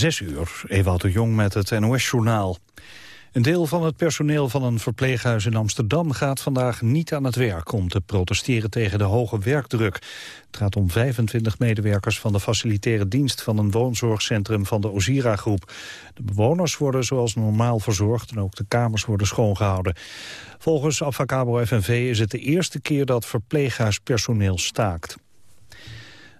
Zes uur, Ewout de Jong met het NOS-journaal. Een deel van het personeel van een verpleeghuis in Amsterdam gaat vandaag niet aan het werk om te protesteren tegen de hoge werkdruk. Het gaat om 25 medewerkers van de facilitaire dienst van een woonzorgcentrum van de Ozira-groep. De bewoners worden zoals normaal verzorgd en ook de kamers worden schoongehouden. Volgens Avacabo FNV is het de eerste keer dat verpleeghuispersoneel staakt.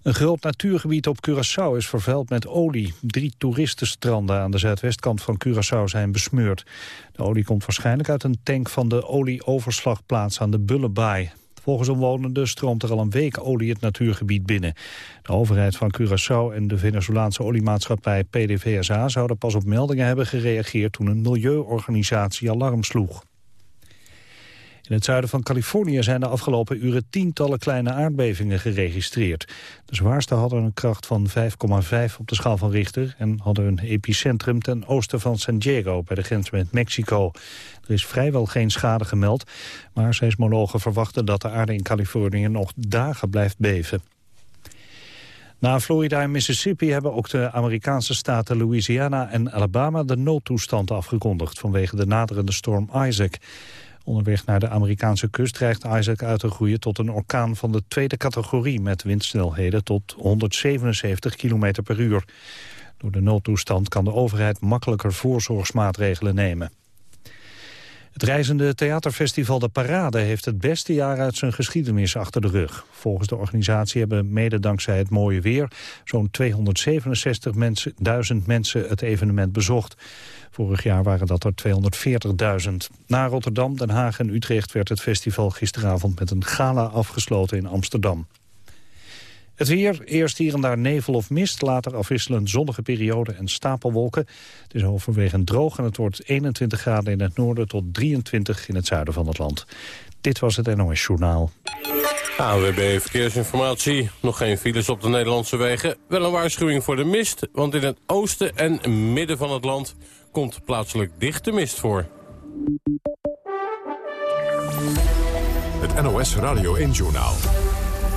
Een groot natuurgebied op Curaçao is vervuild met olie. Drie toeristenstranden aan de zuidwestkant van Curaçao zijn besmeurd. De olie komt waarschijnlijk uit een tank van de olieoverslagplaats aan de Bullebaai. Volgens omwonenden stroomt er al een week olie het natuurgebied binnen. De overheid van Curaçao en de Venezolaanse oliemaatschappij PDVSA zouden pas op meldingen hebben gereageerd toen een milieuorganisatie alarm sloeg. In het zuiden van Californië zijn de afgelopen uren tientallen kleine aardbevingen geregistreerd. De zwaarste hadden een kracht van 5,5 op de schaal van Richter... en hadden een epicentrum ten oosten van San Diego bij de grens met Mexico. Er is vrijwel geen schade gemeld, maar seismologen verwachten dat de aarde in Californië nog dagen blijft beven. Na Florida en Mississippi hebben ook de Amerikaanse staten Louisiana en Alabama de noodtoestand afgekondigd vanwege de naderende storm Isaac. Onderweg naar de Amerikaanse kust dreigt Isaac uit te groeien tot een orkaan van de tweede categorie met windsnelheden tot 177 km per uur. Door de noodtoestand kan de overheid makkelijker voorzorgsmaatregelen nemen. Het reizende theaterfestival De Parade heeft het beste jaar uit zijn geschiedenis achter de rug. Volgens de organisatie hebben mede dankzij het mooie weer zo'n 267.000 mensen, het evenement bezocht. Vorig jaar waren dat er 240.000. Na Rotterdam, Den Haag en Utrecht werd het festival gisteravond met een gala afgesloten in Amsterdam. Het weer, eerst hier en daar nevel of mist, later afwisselend zonnige perioden en stapelwolken. Het is overwegend droog en het wordt 21 graden in het noorden tot 23 in het zuiden van het land. Dit was het NOS Journaal. AWB Verkeersinformatie. Nog geen files op de Nederlandse wegen. Wel een waarschuwing voor de mist, want in het oosten en midden van het land komt plaatselijk dichte mist voor. Het NOS Radio 1 Journaal.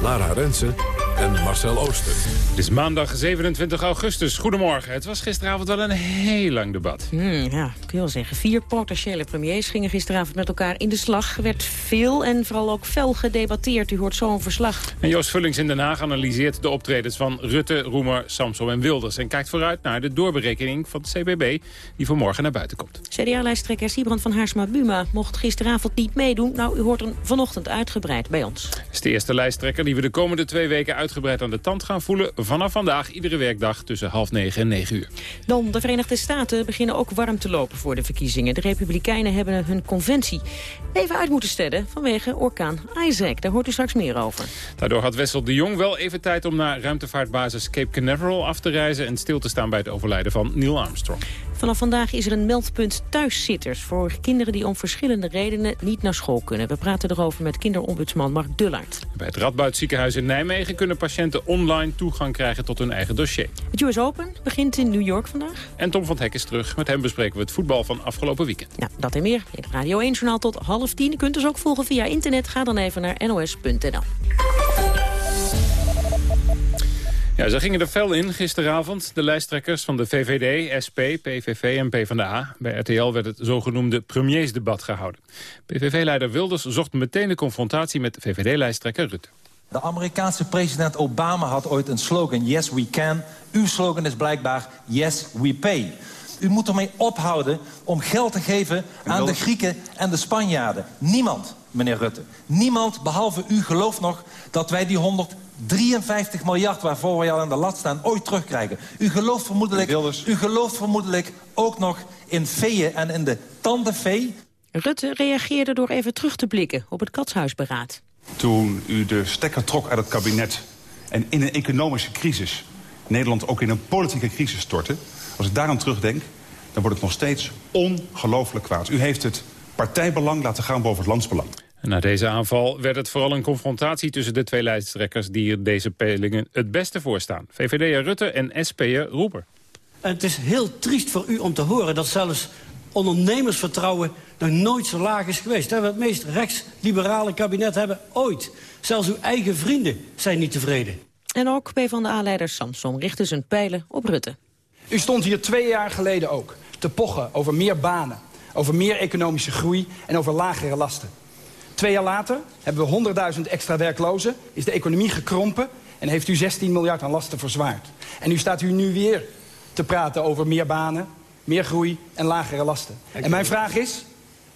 Lara Rensen en Marcel Ooster. Het is maandag 27 augustus. Goedemorgen. Het was gisteravond wel een heel lang debat. Hmm, ja, kun je wel zeggen. Vier potentiële premiers gingen gisteravond met elkaar in de slag. Er werd veel en vooral ook fel gedebatteerd. U hoort zo'n verslag. En Joost Vullings in Den Haag analyseert de optredens van Rutte, Roemer, Samson en Wilders. En kijkt vooruit naar de doorberekening van de CBB die vanmorgen naar buiten komt. CDA-lijsttrekker Siebrand van Haarsma-Buma mocht gisteravond niet meedoen. Nou, u hoort hem vanochtend uitgebreid bij ons. Het is de eerste lijsttrekker die we de komende twee weken uitgebreid aan de tand gaan voelen. Vanaf vandaag iedere werkdag tussen half negen en negen uur. Dan, de Verenigde Staten beginnen ook warm te lopen voor de verkiezingen. De Republikeinen hebben hun conventie even uit moeten stellen vanwege orkaan Isaac. Daar hoort u straks meer over. Daardoor had Wessel de Jong wel even tijd om naar ruimtevaartbasis Cape Canaveral af te reizen... en stil te staan bij het overlijden van Neil Armstrong. Vanaf vandaag is er een meldpunt thuiszitters... voor kinderen die om verschillende redenen niet naar school kunnen. We praten erover met kinderombudsman Mark Dullard. Bij het Radboud ziekenhuis in Nijmegen kunnen patiënten online toegang krijgen tot hun eigen dossier. Het US Open begint in New York vandaag. En Tom van Hek is terug. Met hem bespreken we het voetbal van afgelopen weekend. Nou, dat en meer in het Radio 1-journaal tot half tien. U kunt dus ook volgen via internet. Ga dan even naar nos.nl. Ja, ze gingen er fel in gisteravond, de lijsttrekkers van de VVD, SP, PVV en PvdA. Bij RTL werd het zogenoemde premiersdebat gehouden. PVV-leider Wilders zocht meteen de confrontatie met VVD-lijsttrekker Rutte. De Amerikaanse president Obama had ooit een slogan, yes we can. Uw slogan is blijkbaar, yes we pay. U moet ermee ophouden om geld te geven aan de Grieken en de Spanjaarden. Niemand, meneer Rutte, niemand behalve u gelooft nog dat wij die 153 miljard waarvoor wij al aan de lat staan ooit terugkrijgen. U gelooft vermoedelijk, u gelooft vermoedelijk ook nog in veeën en in de tandenvee. Rutte reageerde door even terug te blikken op het katshuisberaad. Toen u de stekker trok uit het kabinet en in een economische crisis... Nederland ook in een politieke crisis stortte... als ik daaraan terugdenk, dan wordt het nog steeds ongelooflijk kwaad. U heeft het partijbelang laten gaan boven het landsbelang. En na deze aanval werd het vooral een confrontatie tussen de twee lijsttrekkers... die er deze peilingen het beste voor staan. VVD'er Rutte en SP'er Roeper. Het is heel triest voor u om te horen dat zelfs ondernemersvertrouwen nog nooit zo laag is geweest. Dat we het meest rechtsliberale kabinet hebben ooit. Zelfs uw eigen vrienden zijn niet tevreden. En ook PvdA-leider Samson richtte zijn pijlen op Rutte. U stond hier twee jaar geleden ook te pochen over meer banen, over meer economische groei en over lagere lasten. Twee jaar later hebben we 100.000 extra werklozen, is de economie gekrompen en heeft u 16 miljard aan lasten verzwaard. En nu staat u nu weer te praten over meer banen, meer groei en lagere lasten. En mijn vraag is,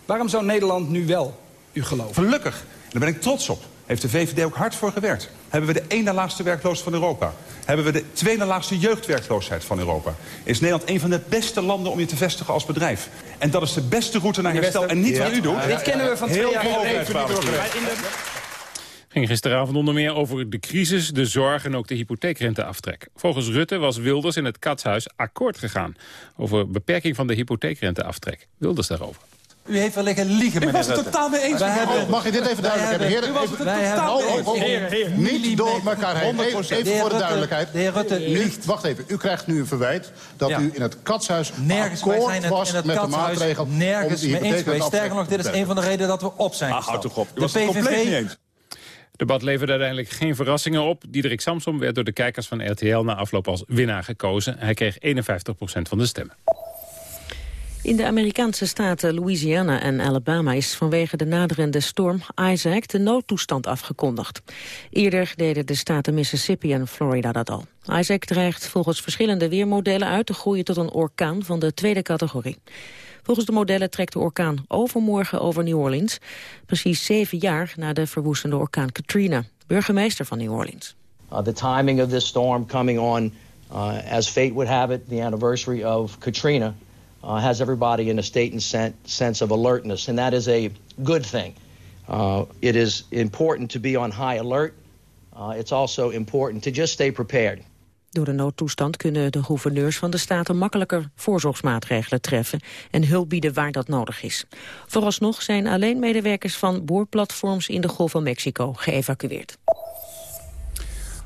waarom zou Nederland nu wel u geloven? Gelukkig, daar ben ik trots op, heeft de VVD ook hard voor gewerkt. Hebben we de één na laagste werkloosheid van Europa. Hebben we de tweede laagste jeugdwerkloosheid van Europa. Is Nederland een van de beste landen om je te vestigen als bedrijf. En dat is de beste route naar herstel. En niet wat u doet. Dit kennen we van twee jaar geleden. Ging gisteravond onder meer over de crisis, de zorg en ook de hypotheekrenteaftrek. Volgens Rutte was Wilders in het katshuis akkoord gegaan over beperking van de hypotheekrenteaftrek. Wilders daarover. U heeft wel liggen liegen, meneer Ik was het Rutte. totaal mee eens. Hebben-. Mag ik dit even duidelijk hebben? Heren, U was het totaal mee eens. Niet door elkaar heen. Even, 100%. De even voor de Rutte- duidelijkheid. de heer Rutte liegt. Wacht even. U krijgt nu een verwijt dat Ja. u in het katshuis Nergens, akkoord zijn het, was in het met de katshuis maatregel om nergens die mee eens Sterker nog, dit is een van de redenen dat we op zijn Ah, gestapt. houd toch op. U De was het compleet niet PVV eens. Debat leverde uiteindelijk geen verrassingen op. Diederik Samsom werd door de kijkers van RTL na afloop als winnaar gekozen. Hij kreeg 51% van de stemmen. In de Amerikaanse staten Louisiana en Alabama is vanwege de naderende storm Isaac de noodtoestand afgekondigd. Eerder deden de staten Mississippi en Florida dat al. Isaac dreigt volgens verschillende weermodellen uit te groeien tot een orkaan van de tweede categorie. Volgens de modellen trekt de orkaan overmorgen over New Orleans, precies zeven jaar na de verwoestende orkaan Katrina. Burgemeester van New Orleans. Uh, the timing of this storm coming on, uh, as fate would have it, the anniversary of Katrina, uh, has everybody in a state and sen- sense of alertness, and that is a good thing. Uh, it is important to be on high alert. Uh, it's also important to just stay prepared. Door de noodtoestand kunnen de gouverneurs van de staten makkelijker voorzorgsmaatregelen treffen en hulp bieden waar dat nodig is. Vooralsnog zijn alleen medewerkers van boorplatforms in de Golf van Mexico geëvacueerd.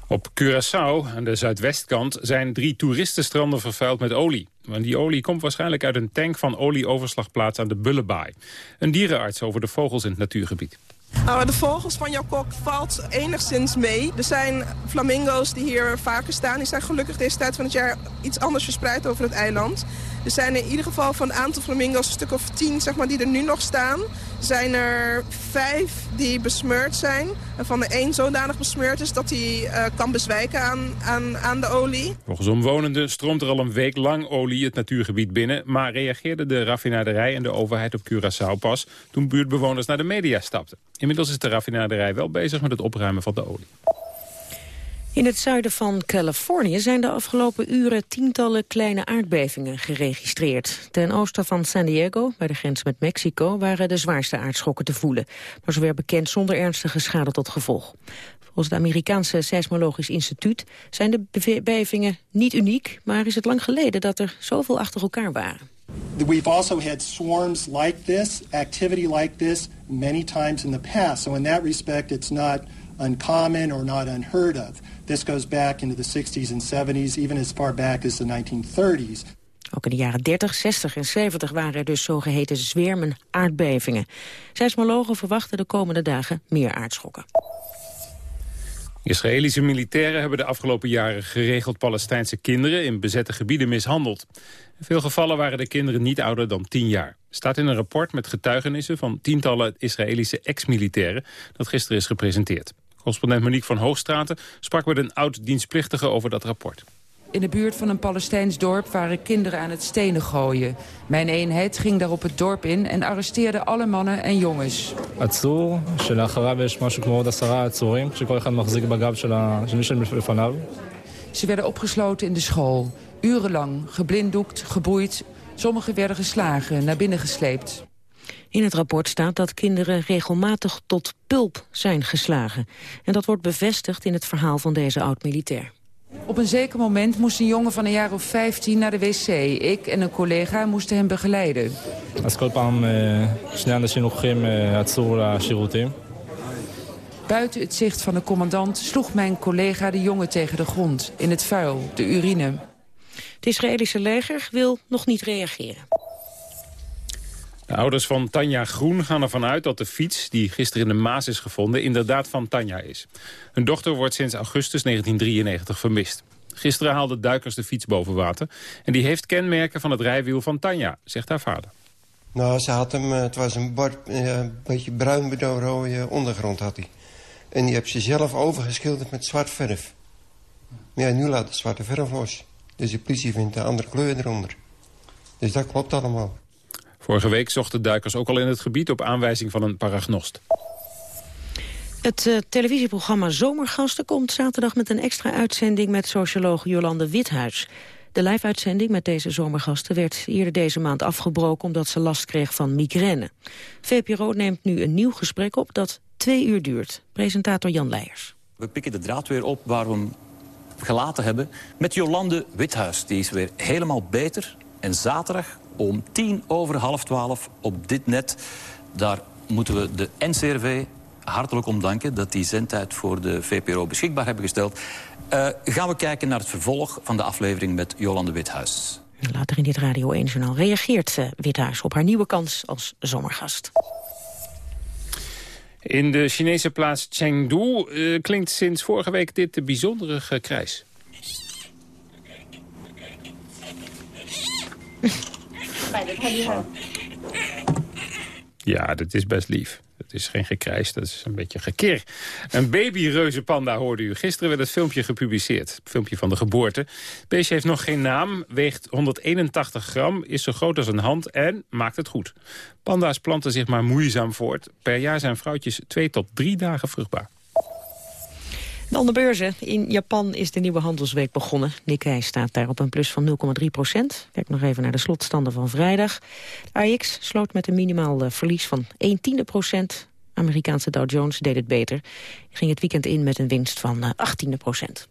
Op Curaçao, aan de zuidwestkant, zijn drie toeristenstranden vervuild met olie. Want die olie komt waarschijnlijk uit een tank van olieoverslagplaats aan de Bullebaai. Een dierenarts over de vogels in het natuurgebied. Nou, de vogels van jouw kok valt enigszins mee. Er zijn flamingo's die hier vaker staan. Die zijn gelukkig deze tijd van het jaar iets anders verspreid over het eiland. Er zijn in ieder geval van een aantal flamingo's, een stuk of tien zeg maar, die er nu nog staan... zijn er vijf die besmeurd zijn. En van de één zodanig besmeurd is dat hij eh, kan bezwijken aan, aan, aan de olie. Volgens omwonenden stroomt er al een week lang olie het natuurgebied binnen... maar reageerde de raffinaderij en de overheid op Curaçao pas... toen buurtbewoners naar de media stapten. Inmiddels is de raffinaderij wel bezig met het opruimen van de olie. In het zuiden van Californië zijn de afgelopen uren tientallen kleine aardbevingen geregistreerd. Ten oosten van San Diego, bij de grens met Mexico, waren de zwaarste aardschokken te voelen. Maar zover bekend zonder ernstige schade tot gevolg. Volgens het Amerikaanse Seismologisch Instituut zijn de bevingen niet uniek, maar is het lang geleden dat er zoveel achter elkaar waren. We've also had swarms like this, activity like this, many times in the past. So in that respect, it's not uncommon or not unheard of. This goes back into the 60s and 70s, even as far back as the 1930s. Ook in de jaren 30, 60 en 70 waren er dus zogeheten zwermen aardbevingen. Seismologen verwachten de komende dagen meer aardschokken. Israëlische militairen hebben de afgelopen jaren geregeld Palestijnse kinderen in bezette gebieden mishandeld. In veel gevallen waren de kinderen niet ouder dan 10 jaar. Staat in een rapport met getuigenissen van tientallen Israëlische ex-militairen dat gisteren is gepresenteerd. Correspondent Monique van Hoogstraten sprak met een oud-dienstplichtige over dat rapport in de buurt van een Palestijns dorp waren kinderen aan het stenen gooien. Mijn eenheid ging daarop het dorp in en arresteerde alle mannen en jongens. Ze werden opgesloten in de school, urenlang, geblinddoekt, geboeid. Sommigen werden geslagen, naar binnen gesleept. In het rapport staat dat kinderen regelmatig tot pulp zijn geslagen. En dat wordt bevestigd in het verhaal van deze oud-militair. Op een zeker moment moest een jongen van een jaar of 15 naar de wc. Ik en een collega moesten hem begeleiden. Buiten het zicht van de commandant sloeg mijn collega de jongen tegen de grond. In het vuil, de urine. Het Israëlische leger wil nog niet reageren. De ouders van Tanja Groen gaan ervan uit dat de fiets... die gisteren in de Maas is gevonden, inderdaad van Tanja is. Hun dochter wordt sinds augustus 1993 vermist. Gisteren haalden duikers de fiets boven water. En die heeft kenmerken van het rijwiel van Tanja, zegt haar vader. Nou, ze had hem, eh, het was een eh, een beetje bruin rode ondergrond had hij. En die heb ze zelf overgeschilderd met zwart verf. Maar ja, nu laat de zwarte verf los. Dus de politie vindt een andere kleur eronder. Dus dat klopt allemaal. Vorige week zochten duikers ook al in het gebied op aanwijzing van een paragnost. Het uh, televisieprogramma Zomergasten komt zaterdag met een extra uitzending met socioloog Jolande Withuis. De live-uitzending met deze zomergasten werd eerder deze maand afgebroken omdat ze last kreeg van migraine. VPRO neemt nu een nieuw gesprek op dat twee uur duurt. Presentator Jan Leijers. We pikken de draad weer op waar we hem gelaten hebben met Jolande Withuis. Die is weer helemaal beter. En zaterdag om tien over half twaalf op dit net... daar moeten we de NCRV hartelijk om danken... dat die zendtijd voor de VPRO beschikbaar hebben gesteld. Uh, gaan we kijken naar het vervolg van de aflevering met Jolande Withuis. Later in dit Radio 1-journaal reageert uh, Withuis op haar nieuwe kans als zomergast. In de Chinese plaats Chengdu uh, klinkt sinds vorige week dit bijzondere gekrijs. Ja, dat is best lief. Het is geen gekrijs, dat is een beetje gekir. Een babyreuzenpanda hoorde u. Gisteren werd het filmpje gepubliceerd. Het filmpje van de geboorte. Het beestje heeft nog geen naam, weegt 181 gram, is zo groot als een hand en maakt het goed. Panda's planten zich maar moeizaam voort. Per jaar zijn vrouwtjes twee tot drie dagen vruchtbaar. Dan de beurzen. In Japan is de nieuwe handelsweek begonnen. Nikkei staat daar op een plus van 0,3 procent. Kijk nog even naar de slotstanden van vrijdag. De AX sloot met een minimaal eh, verlies van 1 tiende procent. Amerikaanse Dow Jones deed het beter. Ging het weekend in met een winst van 18 eh, procent.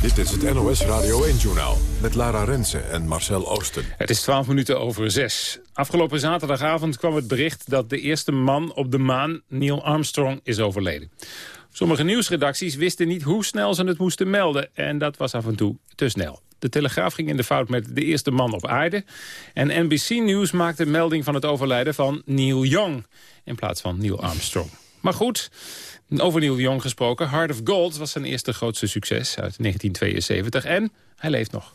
Dit is het NOS Radio 1-journaal met Lara Rensen en Marcel Oosten. Het is 12 minuten over 6. Afgelopen zaterdagavond kwam het bericht dat de eerste man op de maan, Neil Armstrong, is overleden. Sommige nieuwsredacties wisten niet hoe snel ze het moesten melden. En dat was af en toe te snel. De Telegraaf ging in de fout met de eerste man op aarde. En NBC News maakte melding van het overlijden van Neil Young... in plaats van Neil Armstrong. Maar goed, over Neil Young gesproken. Heart of Gold was zijn eerste grootste succes uit 1972. En hij leeft nog.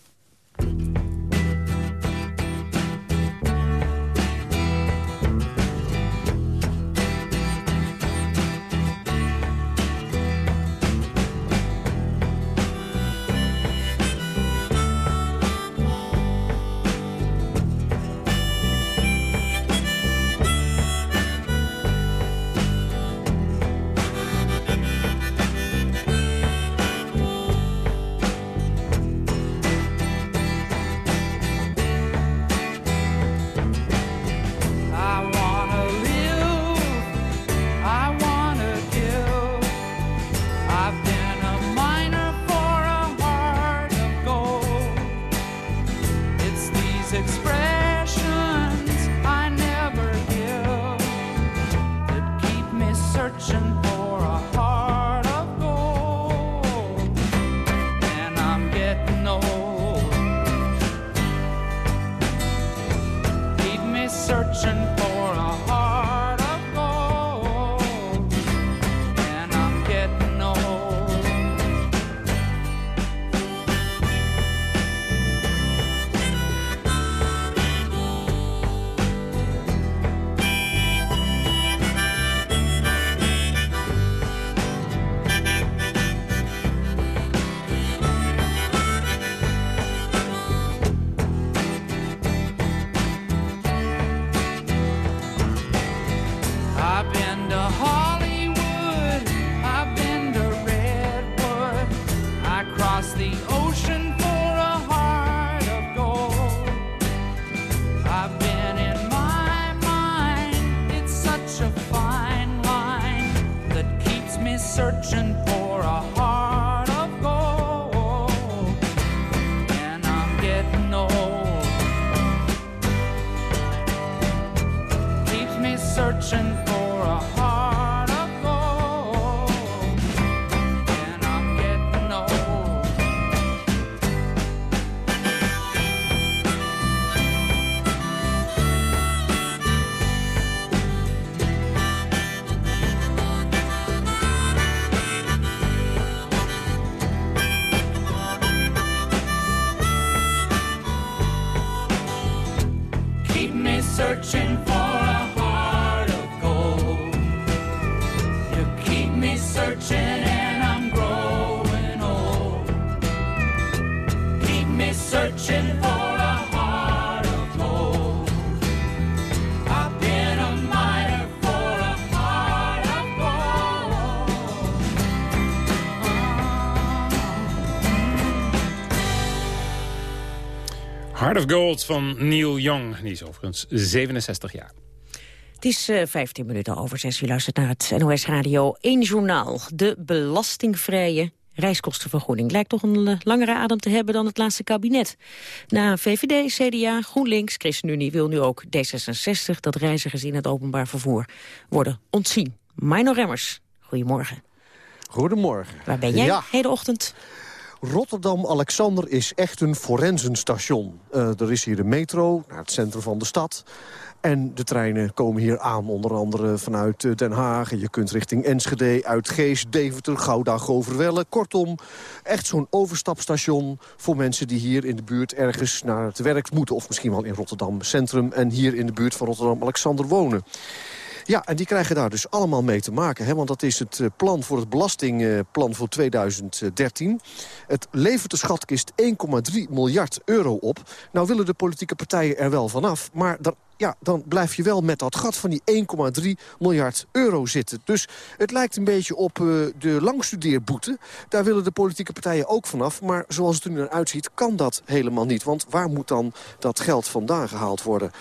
Searching for Heart of Gold van Neil Young. Die is overigens 67 jaar. Het is eh, 15 minuten over 6. U luistert naar het NOS Radio 1 Journaal. De belastingvrije reiskostenvergoeding lijkt toch een eh, langere adem te hebben dan het laatste kabinet. Na VVD, CDA, GroenLinks, ChristenUnie wil nu ook D66... dat reizigers in het openbaar vervoer worden ontzien. Mino Remmers, goedemorgen. Goedemorgen. Waar ben jij Ja. hele ochtend? Rotterdam-Alexander is echt een forensenstation. Eh, er is hier de metro naar het centrum van de stad. En de treinen komen hier aan, onder andere vanuit eh, Den Haag. Je kunt richting Enschede, Uitgeest, Deventer, Gouda, Goverwelle. Kortom, echt zo'n overstapstation voor mensen die hier in de buurt ergens naar het werk moeten. Of misschien wel in Rotterdam Centrum en hier in de buurt van Rotterdam-Alexander wonen. Ja, en die krijgen daar dus allemaal mee te maken. Hè, want dat is het eh, plan voor het belastingplan voor 2013. Het levert de schatkist 1,3 miljard euro op. Nou willen de politieke partijen er wel vanaf. Maar dan, ja, dan blijf je wel met dat gat van die 1,3 miljard euro zitten. Dus het lijkt een beetje op eh, de langstudeerboete. Daar willen de politieke partijen ook vanaf. Maar zoals het er nu naar uitziet, kan dat helemaal niet. Want waar moet dan dat geld vandaan gehaald worden?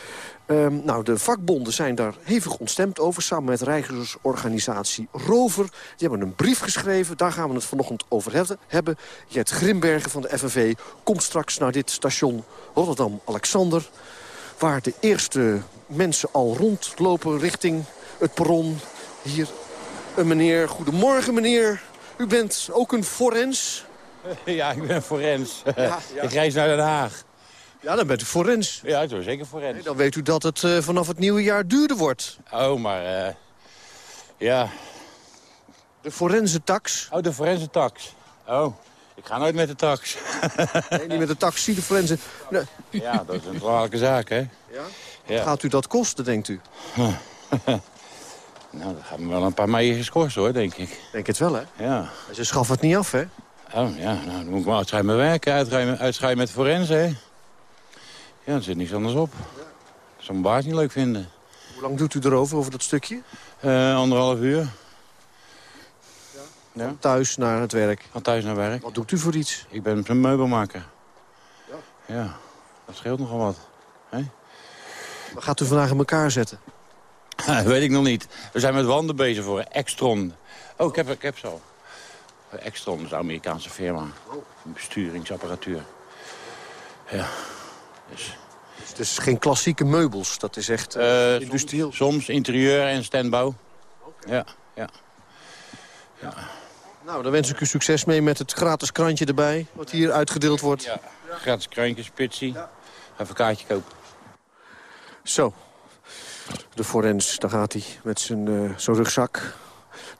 Ehm, nou, de vakbonden zijn daar hevig ontstemd over... samen met reizigersorganisatie Rover. Die hebben een brief geschreven, daar gaan we het vanochtend over he- hebben. Jet Grimbergen van de FNV komt straks naar dit station Rotterdam-Alexander... waar de eerste mensen al rondlopen richting het perron. Hier een meneer. Goedemorgen, meneer. U bent ook een forens? Ja, ik ben forens. Ja. Ik reis naar Den Haag. Ja, dan bent u forens. Ja, ik ben zeker forens. Dan weet u dat het eh, vanaf het nieuwe jaar duurder wordt. Oh, maar... eh, ja. De forensentax. Oh, de forensentax. Oh, ik ga nooit met de tax. Nee, niet met de taxi, de forensen. Nee. Ja, dat is een kwalijke zaak, hè? Ja? Ja. Gaat u dat kosten, denkt u? Nou, dat gaat me wel een paar meisjes kosten, hoor, denk ik. Denk het wel, hè? Ja. Ze schaffen het niet af, hè? Oh, ja, nou, dan moet ik maar uitschrijven met werken. Uitschrijven, uitschrijven met forensen, hè? Ja, er zit niks anders op. Ik zou mijn baas niet leuk vinden. Hoe lang doet u erover, over dat stukje? Eh, anderhalf uur. Ja. Thuis naar het werk. Van thuis naar werk. Wat doet u voor iets? Ik ben een meubelmaker. Ja. Ja, dat scheelt nogal wat. hè? Wat gaat u vandaag in elkaar zetten? Weet ik nog niet. We zijn met wanden bezig voor Extron. Oh, ik heb, ik heb zo. Extron is een Amerikaanse firma. Besturingsapparatuur. Ja. Dus het is geen klassieke meubels, dat is echt eh, industrieel. Soms, soms interieur en standbouw. Ja, ja. Nou, dan wens ik u succes mee met het gratis krantje erbij, wat hier uitgedeeld wordt. Ja. Gratis krantje, spitsie. Even een kaartje kopen. Zo, de forens, daar gaat hij met zijn zo'n rugzak.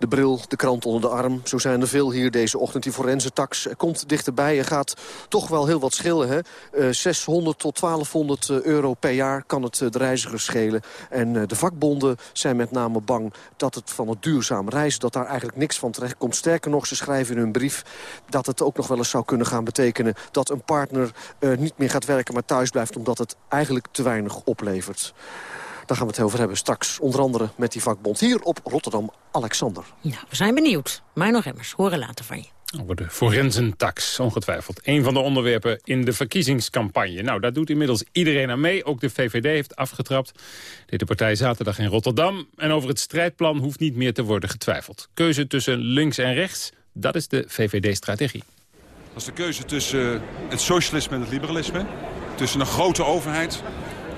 De bril, de krant onder de arm. Zo zijn er veel hier deze ochtend. Die forensentax komt dichterbij en gaat toch wel heel wat schillen. Hè? Eh, 600 tot 1200 euro per jaar kan het eh, de reizigers schelen. En eh, de vakbonden zijn met name bang dat het van het duurzaam reizen... dat daar eigenlijk niks van terecht komt. Sterker nog, ze schrijven in hun brief dat het ook nog wel eens zou kunnen gaan betekenen... dat een partner eh, niet meer gaat werken, maar thuis blijft... omdat het eigenlijk te weinig oplevert. Daar gaan we het over hebben straks. Onder andere met die vakbond hier op Rotterdam-Alexander. Nou, we zijn benieuwd. Mino Remmers, horen later van je. Over de forensentax, ongetwijfeld. Een van de onderwerpen in de verkiezingscampagne. Nou, daar doet inmiddels iedereen aan mee. Ook de VVD heeft afgetrapt. Deed de partij zaterdag in Rotterdam. En over het strijdplan hoeft niet meer te worden getwijfeld. Keuze tussen links en rechts, dat is de VVD-strategie. Dat is de keuze tussen eh, het socialisme en het liberalisme. Tussen een grote overheid,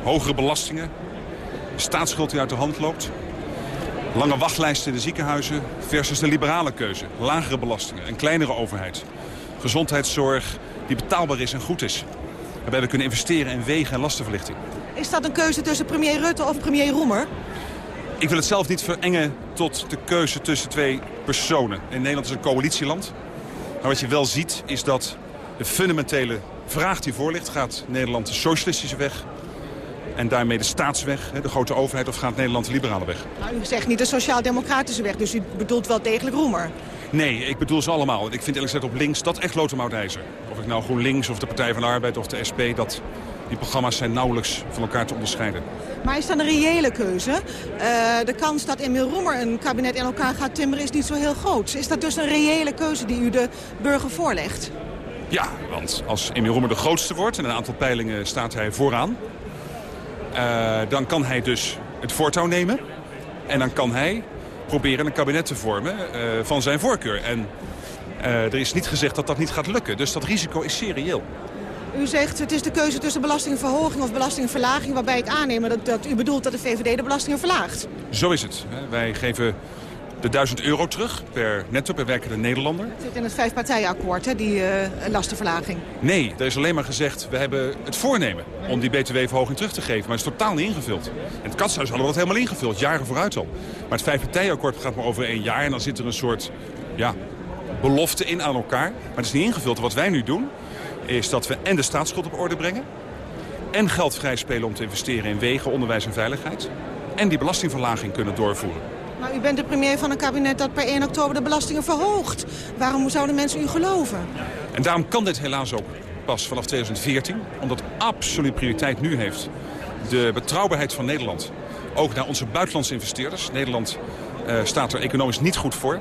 hogere belastingen, staatsschuld die uit de hand loopt... lange wachtlijsten in de ziekenhuizen versus de liberale keuze. Lagere belastingen, een kleinere overheid. Gezondheidszorg die betaalbaar is en goed is. Waarbij we kunnen investeren in wegen en lastenverlichting. Is dat een keuze tussen premier Rutte of premier Roemer? Ik wil het zelf niet verengen tot de keuze tussen twee personen. In Nederland is een coalitieland. Maar wat je wel ziet is dat de fundamentele vraag die voor ligt... gaat Nederland de socialistische weg en daarmee de staatsweg, de grote overheid, of gaat Nederland de liberale weg? Nou, u zegt niet de sociaal-democratische weg, dus u bedoelt wel degelijk Roemer. Nee, ik bedoel ze allemaal. Ik vind eerlijk gezegd op links dat echt loodmoutijzer. Of ik nou GroenLinks of de Partij van de Arbeid of de SP, dat, die programma's zijn nauwelijks van elkaar te onderscheiden. Maar is dat een reële keuze? Eh, de kans dat Emiel Roemer een kabinet in elkaar gaat timmeren is niet zo heel groot. Is dat dus een reële keuze die u de burger voorlegt? Ja, want als Emiel Roemer de grootste wordt, en een aantal peilingen staat hij vooraan... eh, dan kan hij dus het voortouw nemen. En dan kan hij proberen een kabinet te vormen eh, van zijn voorkeur. En eh, er is niet gezegd dat dat niet gaat lukken. Dus dat risico is zeer reëel. U zegt het is de keuze tussen belastingverhoging of belastingverlaging... waarbij ik aanneem dat, dat u bedoelt dat de VVD de belastingen verlaagt. Zo is het. Wij geven de 1000 euro terug per netto per werkende Nederlander. Het zit in het vijfpartijenakkoord, hè, die eh, lastenverlaging. Nee, er is alleen maar gezegd, we hebben het voornemen om die btw-verhoging terug te geven. Maar het is totaal niet ingevuld. En het katshuis hadden we dat helemaal ingevuld, jaren vooruit al. Maar het vijfpartijenakkoord gaat maar over één jaar en dan zit er een soort ja, belofte in aan elkaar. Maar het is niet ingevuld. Wat wij nu doen, is dat we en de staatsschuld op orde brengen... en geld vrijspelen om te investeren in wegen, onderwijs en veiligheid... en die belastingverlaging kunnen doorvoeren. Maar u bent de premier van een kabinet dat per 1 oktober de belastingen verhoogt. Waarom zouden mensen u geloven? En daarom kan dit helaas ook pas vanaf 2014. Omdat absoluut prioriteit nu heeft de betrouwbaarheid van Nederland. Ook naar onze buitenlandse investeerders. Nederland eh, staat er economisch niet goed voor.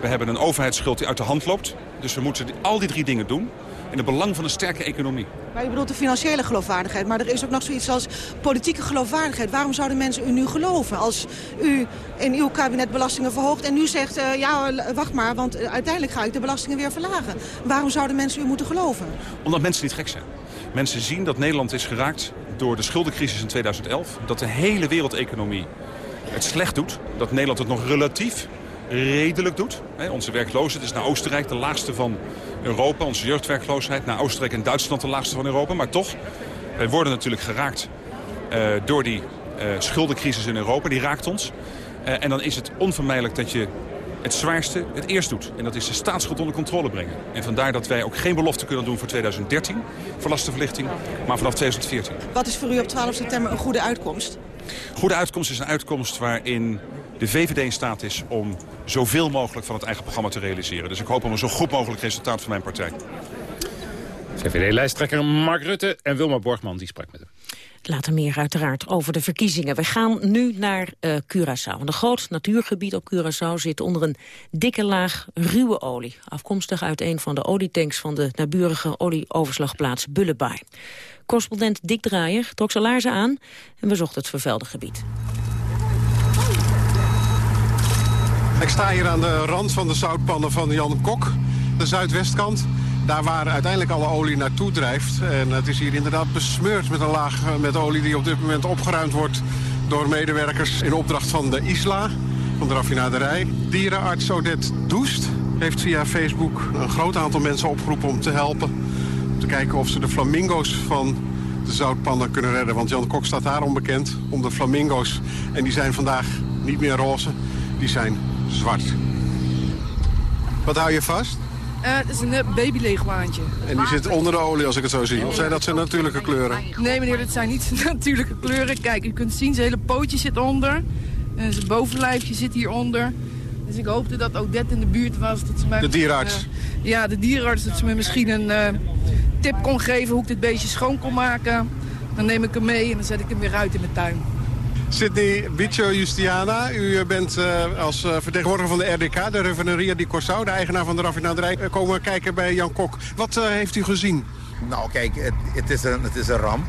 We hebben een overheidsschuld die uit de hand loopt. Dus we moeten al die drie dingen doen in het belang van een sterke economie. Maar u bedoelt de financiële geloofwaardigheid. Maar er is ook nog zoiets als politieke geloofwaardigheid. Waarom zouden mensen u nu geloven als u in uw kabinet belastingen verhoogt... en nu zegt, eh, ja, wacht maar, want uiteindelijk ga ik de belastingen weer verlagen. Waarom zouden mensen u moeten geloven? Omdat mensen niet gek zijn. Mensen zien dat Nederland is geraakt door de schuldencrisis in 2011. Dat de hele wereldeconomie het slecht doet. Dat Nederland het nog relatief redelijk doet. Hè, Onze werkloosheid is naar Oostenrijk de laagste van Europa. Onze jeugdwerkloosheid naar Oostenrijk en Duitsland de laagste van Europa. Maar toch, wij worden natuurlijk geraakt eh, door die eh, schuldencrisis in Europa. Die raakt ons. Eh, en dan is het onvermijdelijk dat je het zwaarste het eerst doet. En dat is de staatsschuld onder controle brengen. En vandaar dat wij ook geen belofte kunnen doen voor 2013 voor lastenverlichting, maar vanaf 2014. Wat is voor u op 12 september een goede uitkomst? Goede uitkomst is een uitkomst waarin de VVD in staat is om zoveel mogelijk van het eigen programma te realiseren. Dus ik hoop op een zo goed mogelijk resultaat van mijn partij. VVD-lijsttrekker Mark Rutte en Wilma Borgman die sprak met hem. Later meer uiteraard over de verkiezingen. We gaan nu naar eh Curaçao. Een groot natuurgebied op Curaçao zit onder een dikke laag ruwe olie. Afkomstig uit een van de olietanks van de naburige olieoverslagplaats Bullebaai. Correspondent Dick Draaier trok zijn laarzen aan en bezocht het vervuilde gebied. Ik sta hier aan de rand van de zoutpannen van Jan Kok, de zuidwestkant. Daar waar uiteindelijk alle olie naartoe drijft. En het is hier inderdaad besmeurd met een laag met olie die op dit moment opgeruimd wordt door medewerkers in opdracht van de ISLA, van de raffinaderij. Dierenarts Odette Doest heeft via Facebook een groot aantal mensen opgeroepen om te helpen. Om te kijken of ze de flamingo's van de zoutpannen kunnen redden. Want Jan Kok staat daarom bekend, om de flamingo's. En die zijn vandaag niet meer roze, die zijn zwart. Wat hou je vast? Eh, het is een eh, babyleegwaantje. En die zit onder de olie als ik het zo zie. Of zijn dat zijn natuurlijke kleuren? Nee meneer, dit zijn niet natuurlijke kleuren. Kijk, u kunt zien, zijn hele pootje zit onder. En zijn bovenlijfje zit hieronder. Dus ik hoopte dat Odette in de buurt was. Dat ze mij, De dierenarts. eh, ja, de dierenarts. Dat ze me misschien een eh, tip kon geven hoe ik dit beestje schoon kon maken. Dan neem ik hem mee en dan zet ik hem weer uit in de tuin. Sydney Bicho Justiana, u eh, bent eh, als eh, vertegenwoordiger van de RDK, de Reveneria di Corsau, de eigenaar van de raffinaderij, komen kijken bij Jan Kok. Wat heeft u gezien? Nou, kijk, het, het, is een, het is een ramp.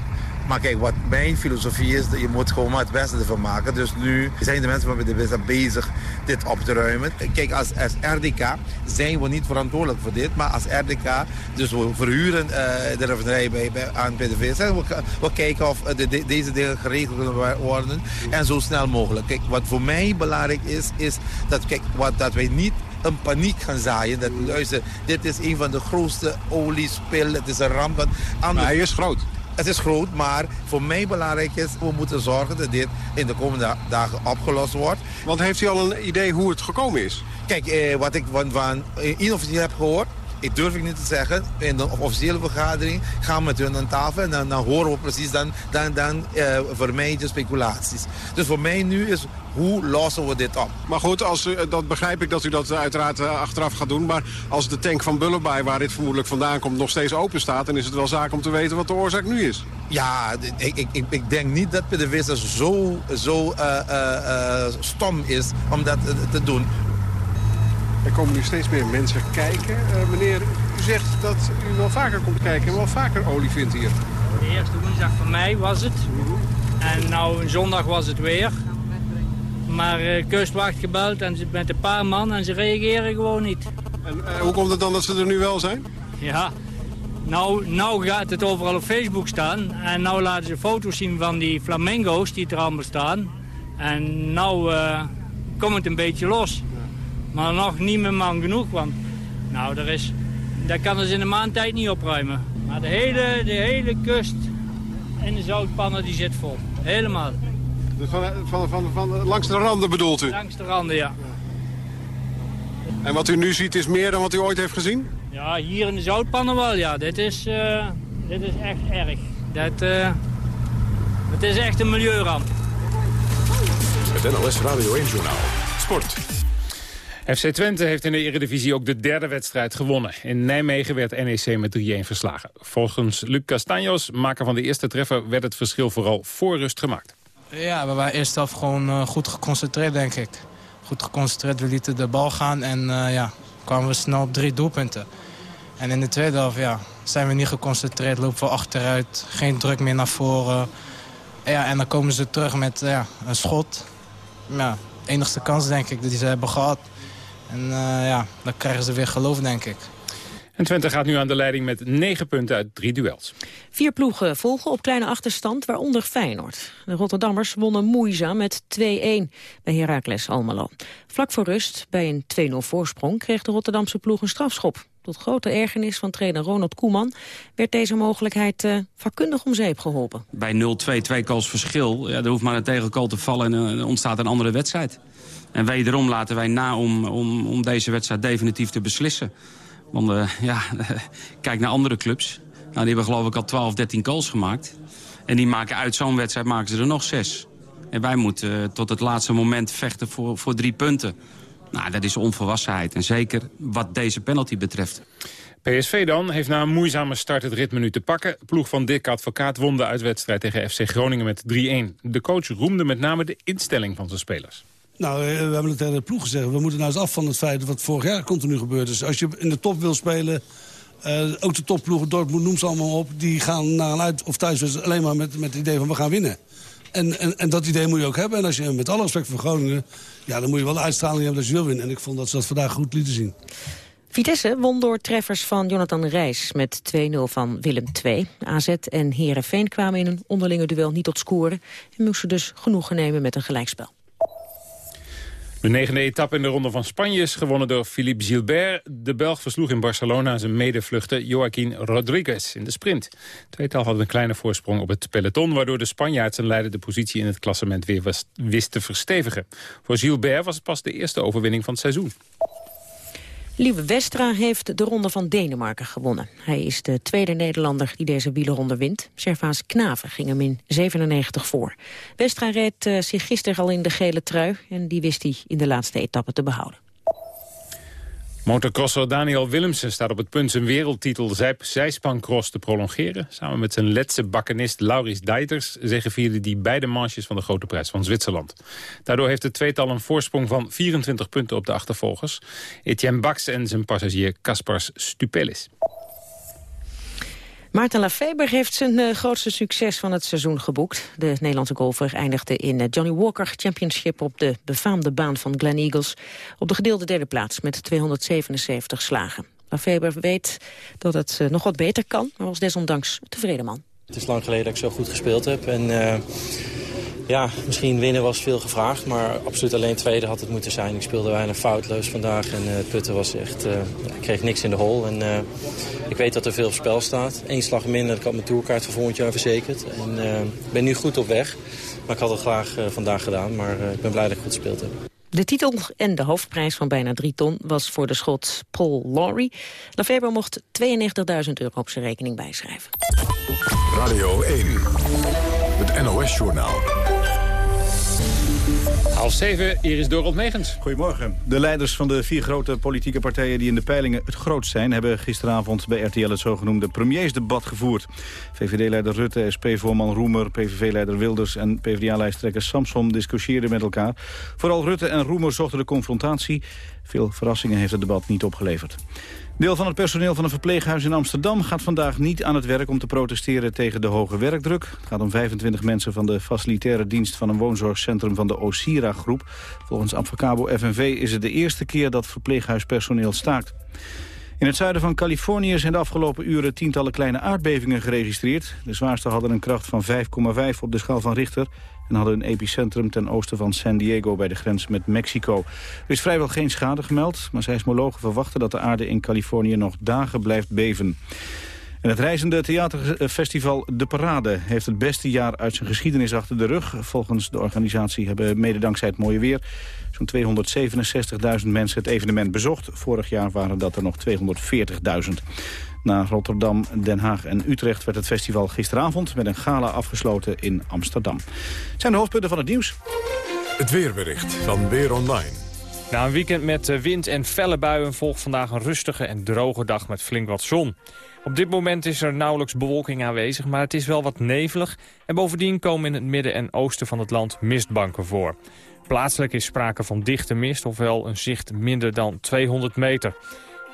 Maar kijk, wat mijn filosofie is, dat je moet gewoon maar het beste ervan maken. Dus nu zijn de mensen met bezig dit op te ruimen. Kijk, als, als RDK zijn we niet verantwoordelijk voor dit. Maar als RDK, dus we verhuren eh, de raffinaderij bij, bij, aan PDV. We, we kijken of eh, de, de- deze dingen geregeld kunnen worden. En zo snel mogelijk. Kijk, wat voor mij belangrijk is, is dat, kijk, wat, dat wij niet een paniek gaan zaaien. Dat, luister, dit is een van de grootste oliespil. Het is een ramp. Maar hij is groot. Het is groot, maar voor mij belangrijk is... we moeten zorgen dat dit in de komende dagen opgelost wordt. Want heeft u al een idee hoe het gekomen is? Kijk, eh, wat ik van, van eh, heb gehoord... ik durf ik niet te zeggen, in de officiële vergadering gaan we met hun aan tafel en dan, dan horen we precies, dan, dan, dan uh, vermijd je speculaties. Dus voor mij nu is, hoe lossen we dit op? Maar goed, als u, dat begrijp ik dat u dat uiteraard uh, achteraf gaat doen. Maar als de tank van Bullenbaai, waar dit vermoedelijk vandaan komt, nog steeds open staat... dan is het wel zaak om te weten wat de oorzaak nu is. Ja, ik, ik, ik, ik denk niet dat PDVSA zo, zo uh, stom is om dat te doen. Er komen nu steeds meer mensen kijken. Uh, meneer, u zegt dat u wel vaker komt kijken en wel vaker olie vindt hier. De eerste woensdag van mei was het. En nou, zondag was het weer. Maar uh, kustwacht gebeld en ze, met een paar man en ze reageren gewoon niet. En uh, hoe komt het dan dat ze er nu wel zijn? Ja, nou, nou gaat het overal op Facebook staan. En nou laten ze foto's zien van die flamingo's die er allemaal staan. En nou komt het een beetje los. Maar nog niet meer man genoeg, want nou, er is, dat kan ze in een maand tijd niet opruimen. Maar de hele, de hele kust in de zoutpannen die zit vol. Helemaal. Dus van, van, van, van, langs de randen bedoelt u? Langs de randen, ja. En wat u nu ziet is meer dan wat u ooit heeft gezien? Ja, hier in de zoutpannen wel, ja. Dit is, uh, dit is echt erg. Dat, uh, het is echt een milieuramp. Het NLS Radio 1 Journaal. Sport. FC Twente heeft in de Eredivisie ook de derde wedstrijd gewonnen. In Nijmegen werd NEC met 3-1 verslagen. Volgens Luc Castanjos, maker van de eerste treffer, werd het verschil vooral voor rust gemaakt. Ja, we waren eerst af gewoon uh, goed geconcentreerd, denk ik. Goed geconcentreerd, we lieten de bal gaan en uh, ja, kwamen we snel op drie doelpunten. En in de tweede helft ja, zijn we niet geconcentreerd, lopen we achteruit, geen druk meer naar voren. Ja, en dan komen ze terug met ja, een schot. Ja, enigste kans, denk ik, die ze hebben gehad. En uh, ja, dan krijgen ze weer geloof, denk ik. En Twente gaat nu aan de leiding met 9 punten uit drie duels. Vier ploegen volgen op kleine achterstand, waaronder Feyenoord. De Rotterdammers wonnen moeizaam met 2-1 bij Heracles Almelo. Vlak voor rust, bij een 2-0 voorsprong, kreeg de Rotterdamse ploeg een strafschop. Tot grote ergernis van trainer Ronald Koeman werd deze mogelijkheid uh, vakkundig om zeep geholpen. Bij 0-2, twee goals verschil, ja, er hoeft maar een tegenkool te vallen en er ontstaat een andere wedstrijd. En wederom laten wij na om, om, om deze wedstrijd definitief te beslissen. Want uh, ja, kijk naar andere clubs. Nou, die hebben geloof ik al 12, 13 goals gemaakt. En die maken uit zo'n wedstrijd maken ze er nog zes. En wij moeten tot het laatste moment vechten voor, voor drie punten. Nou, dat is onvolwassenheid. En zeker wat deze penalty betreft. PSV dan heeft na een moeizame start het ritme nu te pakken. Ploeg van Dick Advocaat won de uitwedstrijd tegen FC Groningen met 3-1. De coach roemde met name de instelling van zijn spelers. Nou, we hebben het tegen de ploeg gezegd. We moeten nou eens af van het feit wat vorig jaar continu gebeurd is. Als je in de top wil spelen, uh, ook de topploegen, Dortmund, noem ze allemaal op... die gaan naar een uit- of thuiswedstrijd alleen maar met, met het idee van we gaan winnen. En, en, en dat idee moet je ook hebben. En als je met alle respect voor Groningen... ja, dan moet je wel de uitstraling hebben dat je wil winnen. En ik vond dat ze dat vandaag goed lieten zien. Vitesse won door treffers van Jonathan Reis met 2-0 van Willem II. AZ en Herenveen kwamen in een onderlinge duel niet tot scoren... en moesten dus genoegen nemen met een gelijkspel. De negende etappe in de Ronde van Spanje is gewonnen door Philippe Gilbert. De Belg versloeg in Barcelona zijn medevluchter Joaquín Rodriguez in de sprint. Tweetal had een kleine voorsprong op het peloton... waardoor de Spanjaard zijn leidende positie in het klassement weer wist te verstevigen. Voor Gilbert was het pas de eerste overwinning van het seizoen. Lieve Westra heeft de Ronde van Denemarken gewonnen. Hij is de tweede Nederlander die deze wielerronde wint. Servaas Knaven ging hem in 97 voor. Westra reed uh, zich gisteren al in de gele trui... en die wist hij in de laatste etappe te behouden. Motocrosser Daniel Willemsen staat op het punt zijn wereldtitel zijspancross te prolongeren. Samen met zijn letse bakkenist Lauris Deiters zegevierde die beide manches van de Grote Prijs van Zwitserland. Daardoor heeft het tweetal een voorsprong van 24 punten op de achtervolgers. Etienne Bax en zijn passagier Kaspars Stupelis. Maarten Lafeber heeft zijn uh, grootste succes van het seizoen geboekt. De Nederlandse golfer eindigde in uh, Johnny Walker Championship... op de befaamde baan van Glen Eagles... op de gedeelde derde plaats met 277 slagen. Lafeber weet dat het uh, nog wat beter kan... maar was desondanks tevreden man. Het is lang geleden dat ik zo goed gespeeld heb. En ja, misschien winnen was veel gevraagd, maar absoluut alleen tweede had het moeten zijn. Ik speelde bijna foutloos vandaag en uh, het putten was echt... Uh, ik kreeg niks in de hol en uh, ik weet dat er veel op spel staat. Eén slag minder, ik had mijn tourkaart voor volgend jaar verzekerd. En ik ben nu goed op weg, maar ik had het graag vandaag gedaan. Maar ik ben blij dat ik goed gespeeld heb. De titel en de hoofdprijs van bijna drie ton was voor de schot Paul Lawrie. Lafeber mocht 92.000 euro op zijn rekening bijschrijven. Radio 1, het NOS-journaal. Half zeven, hier is Dorot Megens. Goedemorgen. De leiders van de vier grote politieke partijen die in de peilingen het grootst zijn... hebben gisteravond bij RTL het zogenoemde premiersdebat gevoerd. VVD-leider Rutte, SP-voorman Roemer, PVV-leider Wilders... en PvdA-lijsttrekker Samson discussieerden met elkaar. Vooral Rutte en Roemer zochten de confrontatie. Veel verrassingen heeft het debat niet opgeleverd. Deel van het personeel van een verpleeghuis in Amsterdam gaat vandaag niet aan het werk om te protesteren tegen de hoge werkdruk. Het gaat om 25 mensen van de facilitaire dienst van een woonzorgcentrum van de Osira-groep. Volgens Advocabo FNV is het de eerste keer dat verpleeghuispersoneel staakt. In het zuiden van Californië zijn de afgelopen uren tientallen kleine aardbevingen geregistreerd. De zwaarste hadden een kracht van 5,5 op de schaal van Richter en hadden een epicentrum ten oosten van San Diego bij de grens met Mexico. Er is vrijwel geen schade gemeld, maar seismologen verwachten dat de aarde in Californië nog dagen blijft beven. En het reizende theaterfestival De Parade heeft het beste jaar uit zijn geschiedenis achter de rug. Volgens de organisatie hebben mede dankzij het mooie weer zo'n 267.000 mensen het evenement bezocht. Vorig jaar waren dat er nog 240.000. Na Rotterdam, Den Haag en Utrecht werd het festival gisteravond met een gala afgesloten in Amsterdam. Het zijn de hoofdpunten van het nieuws. Het weerbericht van Weer Online. Na een weekend met eh, wind en felle buien volgt vandaag een rustige en droge dag met flink wat zon. Op dit moment is er nauwelijks bewolking aanwezig, maar het is wel wat nevelig. En bovendien komen in het midden en oosten van het land mistbanken voor. Plaatselijk is sprake van dichte mist, ofwel een zicht minder dan 200 meter.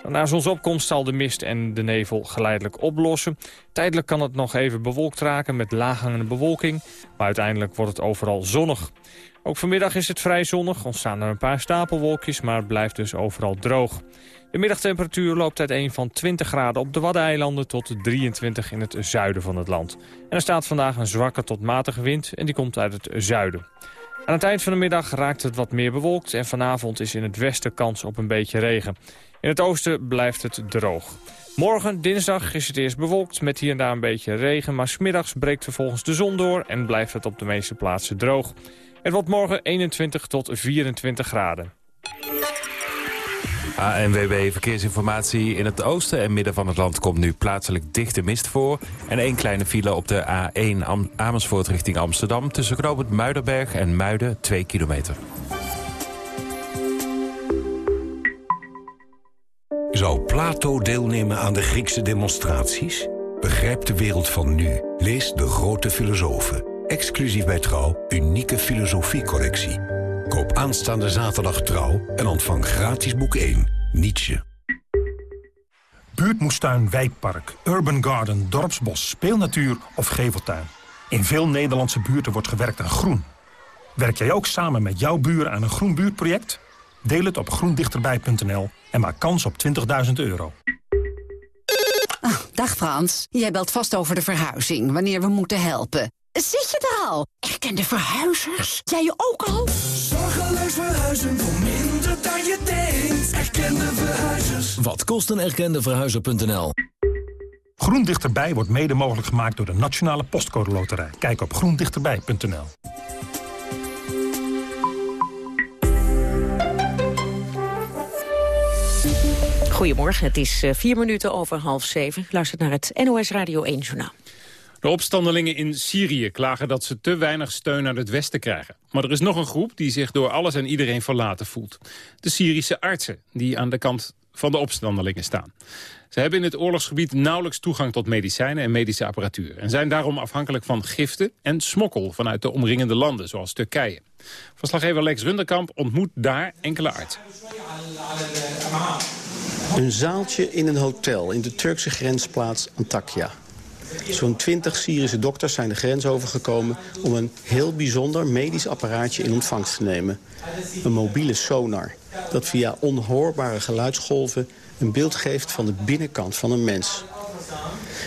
Na zonsopkomst zal de mist en de nevel geleidelijk oplossen. Tijdelijk kan het nog even bewolkt raken met laaghangende bewolking, maar uiteindelijk wordt het overal zonnig. Ook vanmiddag is het vrij zonnig, ontstaan er een paar stapelwolkjes, maar het blijft dus overal droog. De middagtemperatuur loopt uiteen van 20 graden op de Waddeneilanden tot 23 in het zuiden van het land. En er staat vandaag een zwakke tot matige wind en die komt uit het zuiden. Aan het eind van de middag raakt het wat meer bewolkt en vanavond is in het westen kans op een beetje regen. In het oosten blijft het droog. Morgen, dinsdag, is het eerst bewolkt met hier en daar een beetje regen... maar smiddags breekt vervolgens de zon door en blijft het op de meeste plaatsen droog. Het wordt morgen 21 tot 24 graden. ANWB Verkeersinformatie in het oosten en midden van het land komt nu plaatselijk dichte mist voor. En één kleine file op de A1 Am Amersfoort richting Amsterdam... tussen knooppunt Muidenberg en Muiden 2 kilometer. Zou Plato deelnemen aan de Griekse demonstraties? Begrijp de wereld van nu. Lees De Grote Filosofen. Exclusief bij Trouw, unieke filosofiecollectie. Koop aanstaande zaterdag Trouw en ontvang gratis boek 1, Nietzsche. Buurtmoestuin, wijkpark, urban garden, dorpsbos, speelnatuur of geveltuin. In veel Nederlandse buurten wordt gewerkt aan groen. Werk jij ook samen met jouw buren aan een groen buurtproject? Deel het op groendichterbij.nl en maak kans op 20.000 euro. Ah, dag Frans, jij belt vast over de verhuizing, wanneer we moeten helpen. Zit je er al? Erkende verhuizers? Jij je ook al? Zorgeloos verhuizen voor minder dan je denkt. Erkende verhuizers. Wat kost een erkende verhuizer.nl? Groen Dichterbij wordt mede mogelijk gemaakt door de Nationale Postcode Loterij. Kijk op groendichterbij.nl. Goedemorgen, het is eh, vier minuten over half zeven. U luistert naar het NOS Radio 1 Journaal. De opstandelingen in Syrië klagen dat ze te weinig steun uit het Westen krijgen. Maar er is nog een groep die zich door alles en iedereen verlaten voelt. De Syrische artsen, die aan de kant van de opstandelingen staan. Ze hebben in het oorlogsgebied nauwelijks toegang tot medicijnen en medische apparatuur... en zijn daarom afhankelijk van giften en smokkel vanuit de omringende landen, zoals Turkije. Verslaggever Lex Runderkamp ontmoet daar enkele artsen. Een zaaltje in een hotel in de Turkse grensplaats Antakya. Zo'n twintig Syrische dokters zijn de grens overgekomen... om een heel bijzonder medisch apparaatje in ontvangst te nemen. Een mobiele sonar dat via onhoorbare geluidsgolven... een beeld geeft van de binnenkant van een mens.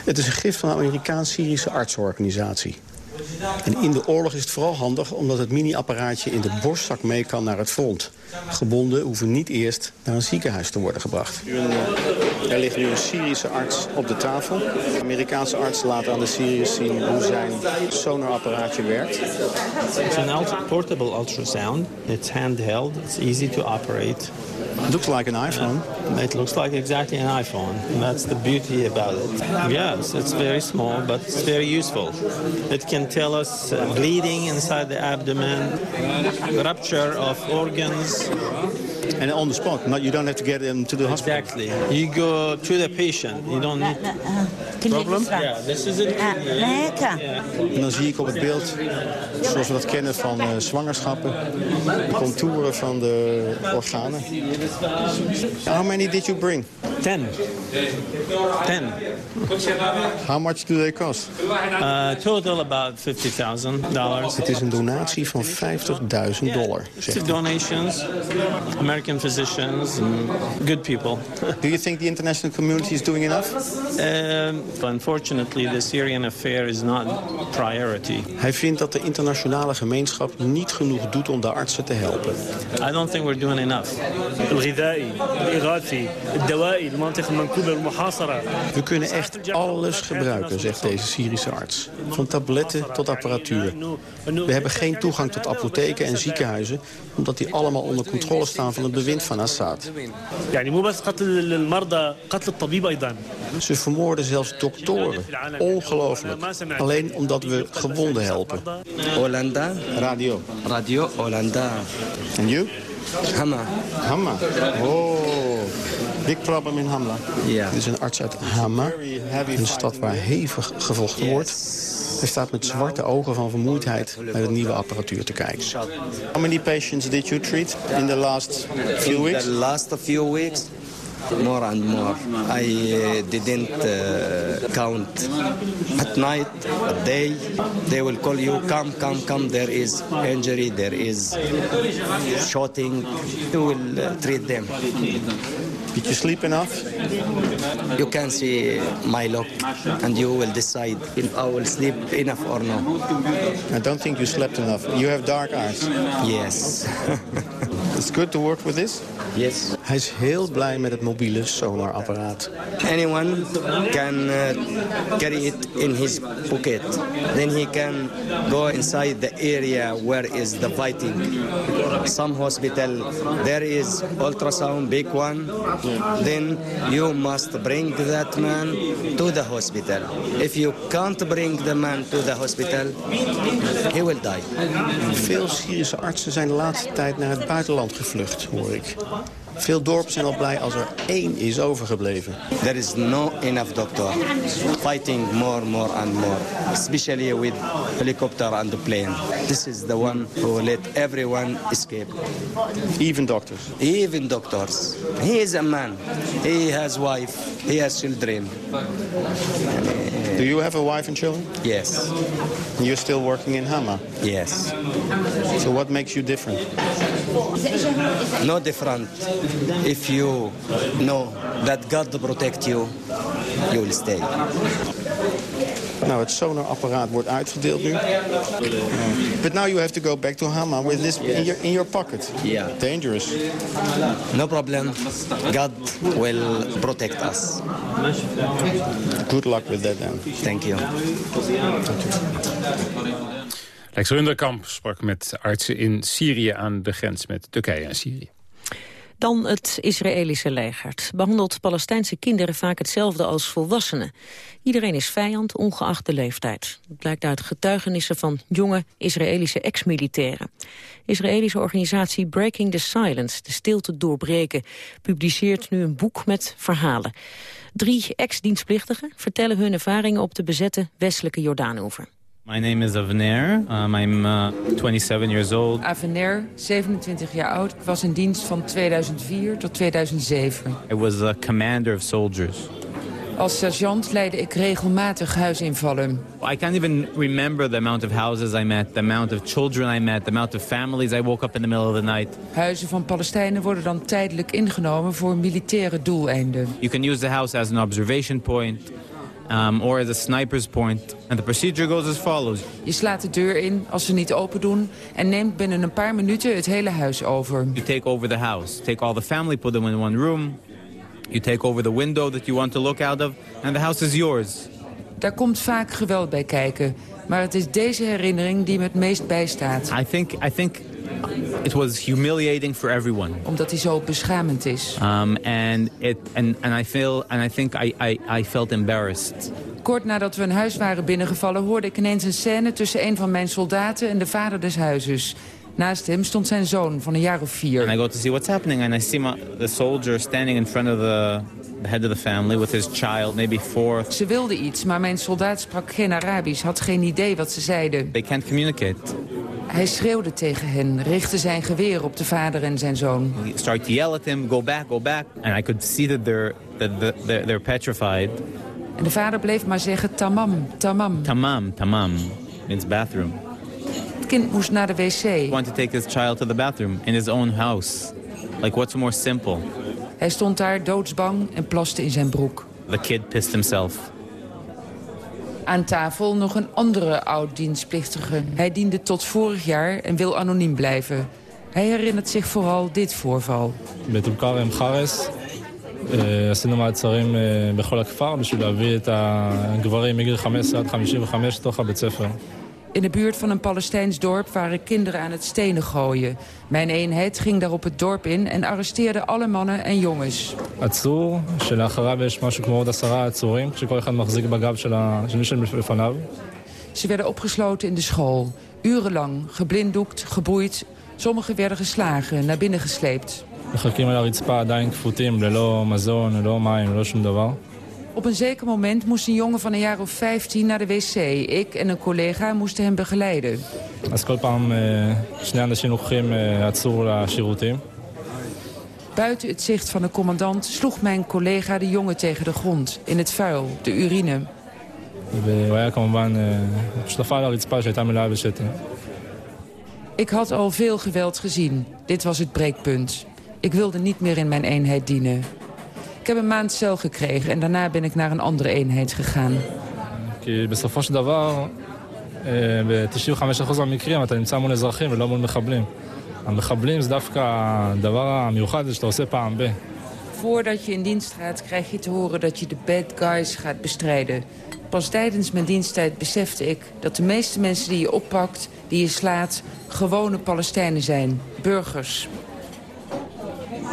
Het is een gift van de Amerikaans-Syrische artsorganisatie. En in de oorlog is het vooral handig omdat het mini-apparaatje in de borstzak mee kan naar het front. Gebonden hoeven niet eerst naar een ziekenhuis te worden gebracht. Er ligt nu een Syrische arts op de tafel. De Amerikaanse arts laat aan de Syriërs zien hoe zijn sonarapparaatje werkt. It's an ultra portable ultrasound. It's handheld. It's easy to operate. It looks like an iPhone. It looks like exactly an iPhone. And that's the beauty about it. Yes, it's very small, but it's very useful. It can tell us uh, bleeding inside the abdomen, rupture of organs. And on the spot, not, you don't have to get them to the hospital. Exactly. You go to the patient. You don't need... Problem? Yeah, this is it. En dan zie ik op het beeld, zoals we dat kennen van uh, zwangerschappen, de contouren van de organen. How many did you bring? Ten. Ten. How much do they cost? Uh, total about $50,000. Het is een donatie van 50.000 dollar. It's donations, American physicians, and good people. Do you think the international community is doing enough? Um, unfortunately, the Syrian affair is not priority. Hij vindt dat de internationale gemeenschap niet genoeg doet om de artsen te helpen. I don't think we're doing enough. الغذائي الإغاثي الدوائي المنطقة المنكوبة المحاصرة We kunnen echt alles gebruiken, zegt deze Syrische arts. Van tabletten tot apparatuur. We hebben geen toegang tot apotheken en ziekenhuizen... omdat die allemaal onder controle staan van het bewind van Assad. Ze vermoorden zelfs doktoren. Ongelooflijk. Alleen omdat we gewonden helpen. Hollanda. Radio. Radio Hollanda. En you? Hama. Hama. Oh, big problem in Hamla. Ja. Dit is een arts uit Hama, een stad waar hevig gevochten wordt. Hij staat met zwarte ogen van vermoeidheid naar de nieuwe apparatuur te kijken. How many patients did you treat in the last few In weeks? the last few weeks, more and more. I didn't uh, count. At night, at day, they will call you, come, come, come. There is injury, there is shooting. You will uh, treat them. Did you sleep enough? You can see my look, and you will decide if I will sleep enough or no. I don't think you slept enough. You have dark eyes. Yes. It's good to work with this? Yes. Hij is heel blij met het mobiele sonarapparaat. Anyone can uh, carry it in his pocket. Then he can go inside the area where is the fighting. Some hospital, there is ultrasound, big one. Then you must bring that man to the hospital. If you can't bring the man to the hospital, he will die. Veel Syrische artsen zijn de laatste tijd naar het buitenland gevlucht, hoor ik. Veel dorpen zijn al blij als er één is overgebleven. There is no enough doctor. Fighting more, more and more. Especially with helicopter and the plane. This is the one who let everyone escape. Even doctors? Even doctors. He is a man. He has wife. He has children. Do you have a wife and children? Yes. You're still working in Hama? Yes. So what makes you different? No different. If you know that God protect you, you will stay. Nou, het sonarapparaat wordt uitgedeeld nu. But now you have to go back to Hama with this in your, in your pocket. Yeah. Dangerous. No problem. God will protect us. Good luck with that then. Thank you. Lex Runderkamp sprak met artsen in Syrië aan de grens met Turkije en Syrië. Dan het Israëlische leger. Behandelt Palestijnse kinderen vaak hetzelfde als volwassenen. Iedereen is vijand, ongeacht de leeftijd. Dat blijkt uit getuigenissen van jonge Israëlische ex-militairen. Israëlische organisatie Breaking the Silence, de stilte doorbreken, publiceert nu een boek met verhalen. Drie ex-dienstplichtigen vertellen hun ervaringen op de bezette westelijke Jordaanoever. My name is Avner. Um, I'm uh, 27 years old. Avener, 27 jaar oud. Ik was in dienst van 2004 tot 2007. I was a commander of soldiers. Als sergeant leidde ik regelmatig huisinvallen. I can't even remember the amount of houses I met, the amount of children I met, the amount of families I woke up in the middle of the night. Huizen van Palestijnen worden dan tijdelijk ingenomen voor militaire doeleinden. You can use the house as an observation point um, or as a sniper's point. And the procedure goes as follows. Je slaat de deur in als ze niet open doen en neemt binnen een paar minuten het hele huis over. You take over the house, take all the family, put them in one room. You take over the window that you want to look out of, and the house is yours. Daar komt vaak geweld bij kijken. Maar het is deze herinnering die me het meest bijstaat. I think, I think it was humiliating for everyone. Omdat hij zo beschamend is. Um, and, it, and, and, I feel, and I think I, I, I felt embarrassed. Kort nadat we een huis waren binnengevallen... hoorde ik ineens een scène tussen een van mijn soldaten en de vader des huizes. Naast hem stond zijn zoon van een jaar of vier. And I go to see what's happening and I see my, the soldier standing in front of the, the head of the family with his child, maybe four. Ze wilde iets, maar mijn soldaat sprak geen Arabisch, had geen idee wat ze zeiden. They can't communicate. Hij schreeuwde tegen hen, richtte zijn geweer op de vader en zijn zoon. He started to yell at him, go back, go back. And I could see that they're, that they're, they're petrified. En de vader bleef maar zeggen tamam, tamam. Tamam, tamam means bathroom. Het kind moest naar de wc. He wanted to take his child to the bathroom in his own house. Like, what's more simple? Hij stond daar doodsbang en plaste in zijn broek. The kid pissed himself. Aan tafel nog een andere oud-dienstplichtige. Hij diende tot vorig jaar en wil anoniem blijven. Hij herinnert zich vooral dit voorval. בטול כרם חרס, אה, עשינו מעצרים אה, בכל הכפר בשביל להביא את הגברים מגיל 15 עד 55 לתוך הבית ספר. In de buurt van een Palestijns dorp waren kinderen aan het stenen gooien. Mijn eenheid ging daar op het dorp in en arresteerde alle mannen en jongens. עצור, שלאחריו יש משהו כמו עוד עשרה עצורים, שכל אחד מחזיק בגב של ה- של מי שלפניו. Ze werden opgesloten in de school. Urenlang, geblinddoekt, geboeid. Sommigen werden geslagen, naar binnen gesleept. מחלקים על הרצפה עדיין כפותים, ללא מזון, ללא מים, ללא שום דבר. op een zeker moment moest een jongen van een jaar of 15 naar de wc. Ik en een collega moesten hem begeleiden. Buiten het zicht van de commandant sloeg mijn collega de jongen tegen de grond, in het vuil, de urine. Ik had al veel geweld gezien. Dit was het breekpunt. Ik wilde niet meer in mijn eenheid dienen. Ik heb een maand cel gekregen en daarna ben ik naar een andere eenheid gegaan. כי בסופו של דבר, אה, ב-95% מהמקרים אתה נמצא מול אזרחים ולא מול מחבלים. המחבלים זה דווקא הדבר המיוחד הזה שאתה עושה פעם ב. Voordat je in dienst gaat, krijg je te horen dat je de bad guys gaat bestrijden. Pas tijdens mijn diensttijd besefte ik dat de meeste mensen die je oppakt, die je slaat, gewone Palestijnen zijn. Burgers.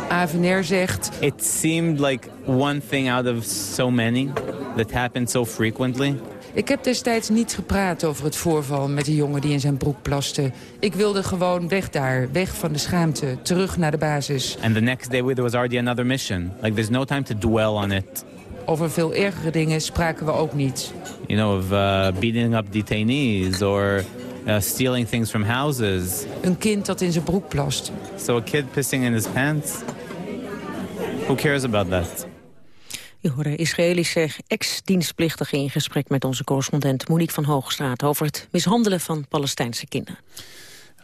Avener zegt... It seemed like one thing out of so many that happened so frequently. Ik heb destijds niet gepraat over het voorval met de jongen die in zijn broek plaste. Ik wilde gewoon weg daar, weg van de schaamte, terug naar de basis. And the next day there was already another mission. Like there's no time to dwell on it. Over veel ergere dingen spraken we ook niet. You know, of uh, beating up detainees or uh, stealing things from houses. Een kind dat in zijn broek plast. So a kid pissing in his pants? Who cares about that? Je hoorde Israëlische ex-dienstplichtige in gesprek met onze correspondent Monique van Hoogstraat over het mishandelen van Palestijnse kinderen.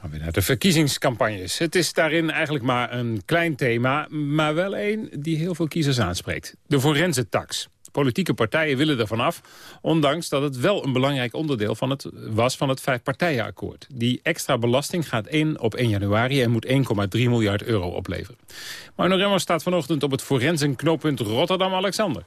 Weer naar de verkiezingscampagnes. Het is daarin eigenlijk maar een klein thema, maar wel een die heel veel kiezers aanspreekt. De forensentax. Politieke partijen willen ervan af, ondanks dat het wel een belangrijk onderdeel van het, was van het vijfpartijenakkoord. Die extra belasting gaat in op 1 januari en moet 1,3 miljard euro opleveren. Marno Remmers staat vanochtend op het forensenknooppunt Rotterdam-Alexander.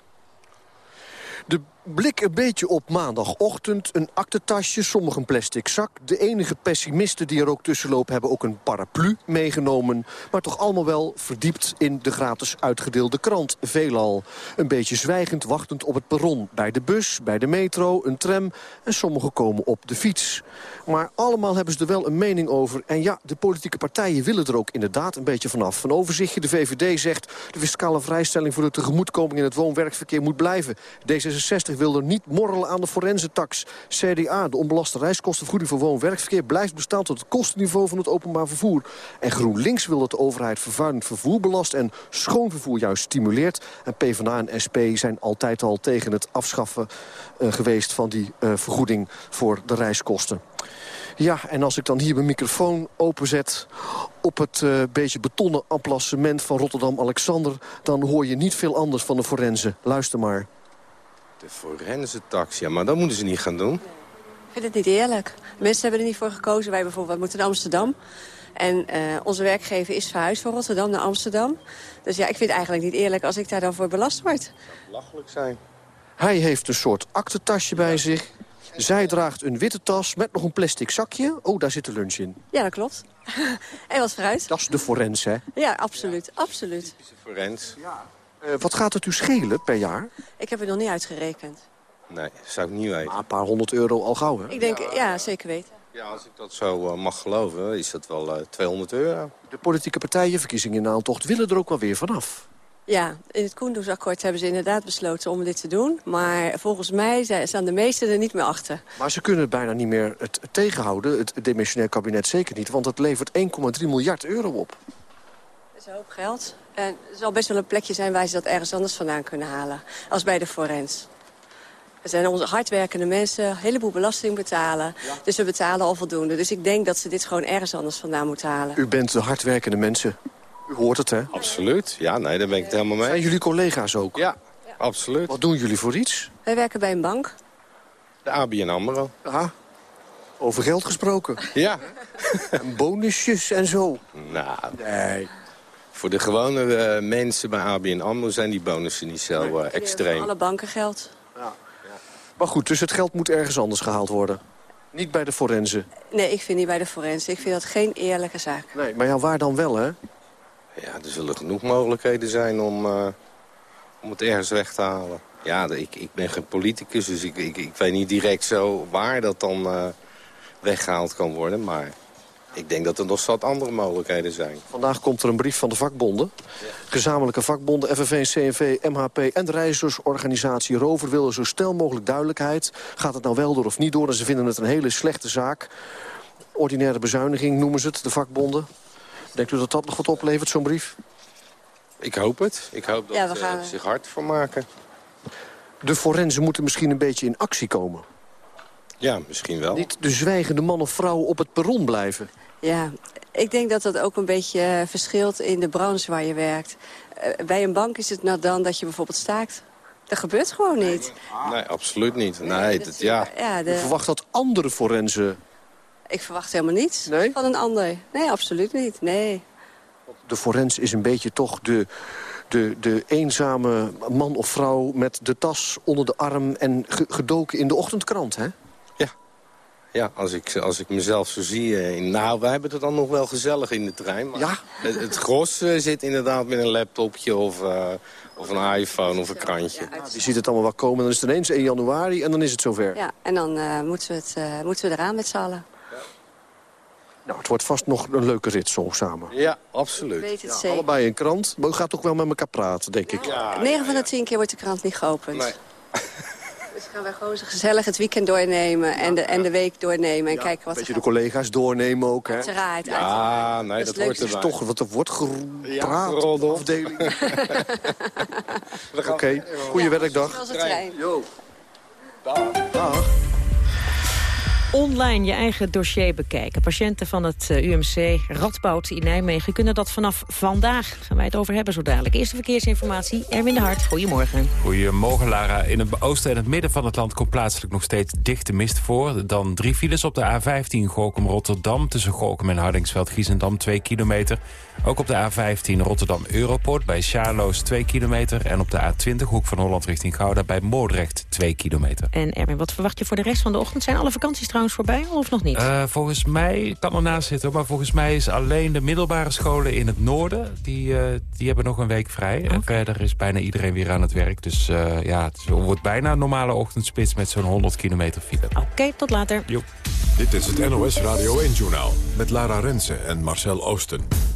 De blik een beetje op maandagochtend. Een aktentasje, sommigen een plastic zak. De enige pessimisten die er ook tussen lopen hebben ook een paraplu meegenomen. Maar toch allemaal wel verdiept in de gratis uitgedeelde krant. Veelal een beetje zwijgend wachtend op het perron. Bij de bus, bij de metro, een tram en sommigen komen op de fiets. Maar allemaal hebben ze er wel een mening over. En ja, de politieke partijen willen er ook inderdaad een beetje vanaf. Een overzichtje, de VVD zegt... de fiscale vrijstelling voor de tegemoetkoming in het woon-werkverkeer moet blijven. D66 wil er niet morrelen aan de forensentax. CDA, de onbelaste reiskostenvergoeding voor woon-werkverkeer... blijft bestaan tot het kostenniveau van het openbaar vervoer. En GroenLinks wil dat de overheid vervuilend vervoer belast... en schoon vervoer juist stimuleert. En PvdA en SP zijn altijd al tegen het afschaffen uh, geweest... van die uh, vergoeding voor de reiskosten. Ja, en als ik dan hier mijn microfoon openzet op het uh, beetje betonnen emplacement van Rotterdam-Alexander... dan hoor je niet veel anders van de forense. Luister maar. De forensentax, ja, maar dat moeten ze niet gaan doen. Ik vind het niet eerlijk. Mensen hebben er niet voor gekozen. Wij bijvoorbeeld moeten naar Amsterdam. En uh, onze werkgever is verhuisd van Rotterdam naar Amsterdam. Dus ja, ik vind het eigenlijk niet eerlijk als ik daar dan voor belast word. Dat zou belachelijk zijn. Hij heeft een soort aktentasje bij zich. Zij draagt een witte tas met nog een plastic zakje. Oh, daar zit de lunch in. Ja, dat klopt. en wat fruit. Dat is de forens, hè? Ja, absoluut. absoluut. Forens. Ja. Uh, wat gaat het u schelen per jaar? Ik heb het nog niet uitgerekend. Nee, zou ik niet weten. Maar een paar honderd euro al gauw, hè? Ik denk, ja, ja zeker weten. Ja, als ik dat zo uh, mag geloven, is dat wel uh, 200 euro. De politieke partijen, verkiezingen in aantocht, willen er ook wel weer vanaf. Ja, in het Koendersakkoord hebben ze inderdaad besloten om dit te doen. Maar volgens mij staan de meesten er niet meer achter. Maar ze kunnen het bijna niet meer het tegenhouden, het demissionair kabinet zeker niet. Want het levert 1,3 miljard euro op. Dat is een hoop geld. En er zal best wel een plekje zijn waar ze dat ergens anders vandaan kunnen halen. Als bij de Forens. Er zijn onze hardwerkende mensen, een heleboel belasting betalen. Dus we betalen al voldoende. Dus ik denk dat ze dit gewoon ergens anders vandaan moeten halen. U bent de hardwerkende mensen. U hoort het, hè? Absoluut. Ja, nee, daar ben ik het helemaal mee. Zijn jullie collega's ook? Ja, absoluut. Wat doen jullie voor iets? Wij werken bij een bank. De ABN AMRO. Aha. Over geld gesproken. Ja. en bonusjes en zo. Nou, nee. Voor de gewone uh, mensen bij ABN AMRO zijn die bonussen niet zo uh, extreem. Alle banken geld. Ja. Maar goed, dus het geld moet ergens anders gehaald worden. Niet bij de forensen. Nee, ik vind niet bij de forensen. Ik vind dat geen eerlijke zaak. Nee, maar ja, waar dan wel, hè? Ja, er zullen genoeg mogelijkheden zijn om, uh, om het ergens weg te halen. Ja, ik, ik ben geen politicus, dus ik, ik, ik weet niet direct zo waar dat dan uh, weggehaald kan worden. Maar ik denk dat er nog zat andere mogelijkheden zijn. Vandaag komt er een brief van de vakbonden. Gezamenlijke vakbonden, FNV, CNV, MHP en de reizigersorganisatie Rover... willen zo snel mogelijk duidelijkheid. Gaat het nou wel door of niet door? En ze vinden het een hele slechte zaak. Ordinaire bezuiniging noemen ze het, de vakbonden. Denkt u dat dat nog wat oplevert, zo'n brief? Ik hoop het. Ik hoop dat ja, we gaan... uh, zich hard voor maken. De forensen moeten misschien een beetje in actie komen. Ja, misschien wel. Niet de zwijgende man of vrouw op het perron blijven. Ja, ik denk dat dat ook een beetje verschilt in de branche waar je werkt. Uh, bij een bank is het nou dan dat je bijvoorbeeld staakt. Dat gebeurt gewoon niet. Nee, absoluut niet. Nee, dat, ja. ja de... Je verwacht dat andere forensen... Ik verwacht helemaal niets nee? van een ander. Nee, absoluut niet. Nee. De forens is een beetje toch de, de, de eenzame man of vrouw... met de tas onder de arm en gedoken in de ochtendkrant, hè? Ja, als ik, als ik mezelf zo zie... Eh, nou, wij hebben het dan nog wel gezellig in de trein. Maar ja? Het, het gros uh, zit inderdaad met een laptopje of, uh, of een iPhone of een krantje. Ja, die ziet het allemaal wel komen. Dan is het ineens 1 januari en dan is het zover. Ja, en dan uh, moeten, we het, moeten we eraan met z'n allen. Ja. Nou, het wordt vast nog een leuke rit zo samen. Ja, absoluut. Weet het ja, zeker. Allebei een krant, maar u gaat toch wel met elkaar praten, denk ik. Ja, 9 van de 10 keer wordt de krant niet geopend. Nee. Dus gaan we gewoon zo gezellig het weekend doornemen en de, en de week doornemen en ja, kijken wat Een beetje de collega's doornemen ook, hè? Uiteraard. Ja, nee, dat, dat toch wat er wordt gepraat ja, op de afdeling. Oké, okay. goede ja, werkdag. Zoals de trein. Yo. Dag. Dag. Online je eigen dossier bekijken. Patiënten van het uh, UMC Radboud in Nijmegen kunnen dat vanaf vandaag. Gaan wij het over hebben zo dadelijk. Eerste verkeersinformatie, Erwin de Hart. Goedemorgen. Goedemorgen Lara. In het oosten en het midden van het land komt plaatselijk nog steeds dichte mist voor. Dan drie files op de A15 Gorkum-Rotterdam. Tussen Gorkum en Hardingsveld-Giezendam 2 kilometer. Ook op de A15 Rotterdam-Europoort bij Charloes 2 kilometer. En op de A20 Hoek van Holland richting Gouda bij Moordrecht 2 kilometer. En Erwin, wat verwacht je voor de rest van de ochtend? Zijn alle vakanties trouwens voorbij of nog niet? Uh, volgens mij, kan ernaast zitten, maar volgens mij is alleen de middelbare scholen in het noorden... die, uh, die hebben nog een week vrij. Okay. En verder is bijna iedereen weer aan het werk. Dus uh, ja, het wordt bijna een normale ochtendspits met zo'n 100 kilometer file. Oké, okay, tot later. Jo. Dit is het NOS Radio 1-journaal met Lara Rensen en Marcel Oosten.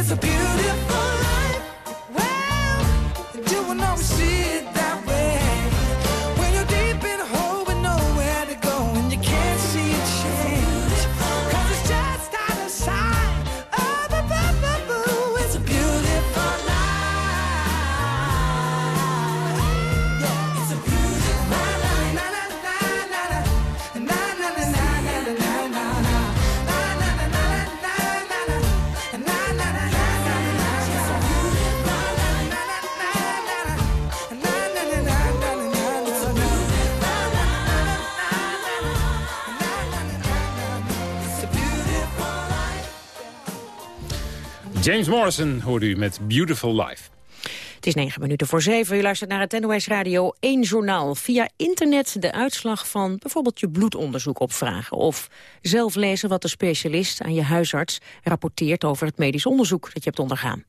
It's a beautiful James Morrison hoorde u met Beautiful Life. Het is negen minuten voor zeven. U luistert naar het NOS Radio 1 Journaal. Via internet de uitslag van bijvoorbeeld je bloedonderzoek opvragen. Of zelf lezen wat de specialist aan je huisarts rapporteert over het medisch onderzoek dat je hebt ondergaan.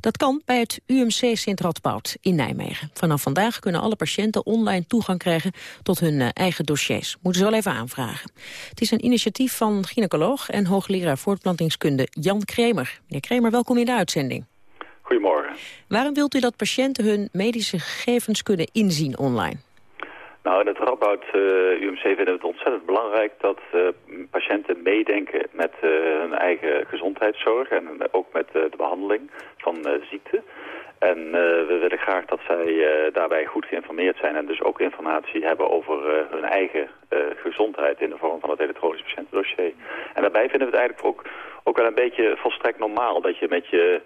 Dat kan bij het UMC Sint-Radboud in Nijmegen. Vanaf vandaag kunnen alle patiënten online toegang krijgen tot hun eh, eigen dossiers. Moeten ze wel even aanvragen. Het is een initiatief van gynaecoloog en hoogleraar voortplantingskunde Jan Kremer. Meneer Kremer, welkom in de uitzending. Goedemorgen. Waarom wilt u dat patiënten hun medische gegevens kunnen inzien online? Nou, in het Radboud eh, UMC vinden we het ontzettend belangrijk dat eh, patiënten meedenken met eh, hun eigen gezondheidszorg en ook met de behandeling van ziekte. En we willen graag dat zij daarbij goed geïnformeerd zijn en dus ook informatie hebben over hun eigen gezondheid in de vorm van het elektronisch patiëntendossier. En daarbij vinden we het eigenlijk ook, ook wel een beetje volstrekt normaal dat je met je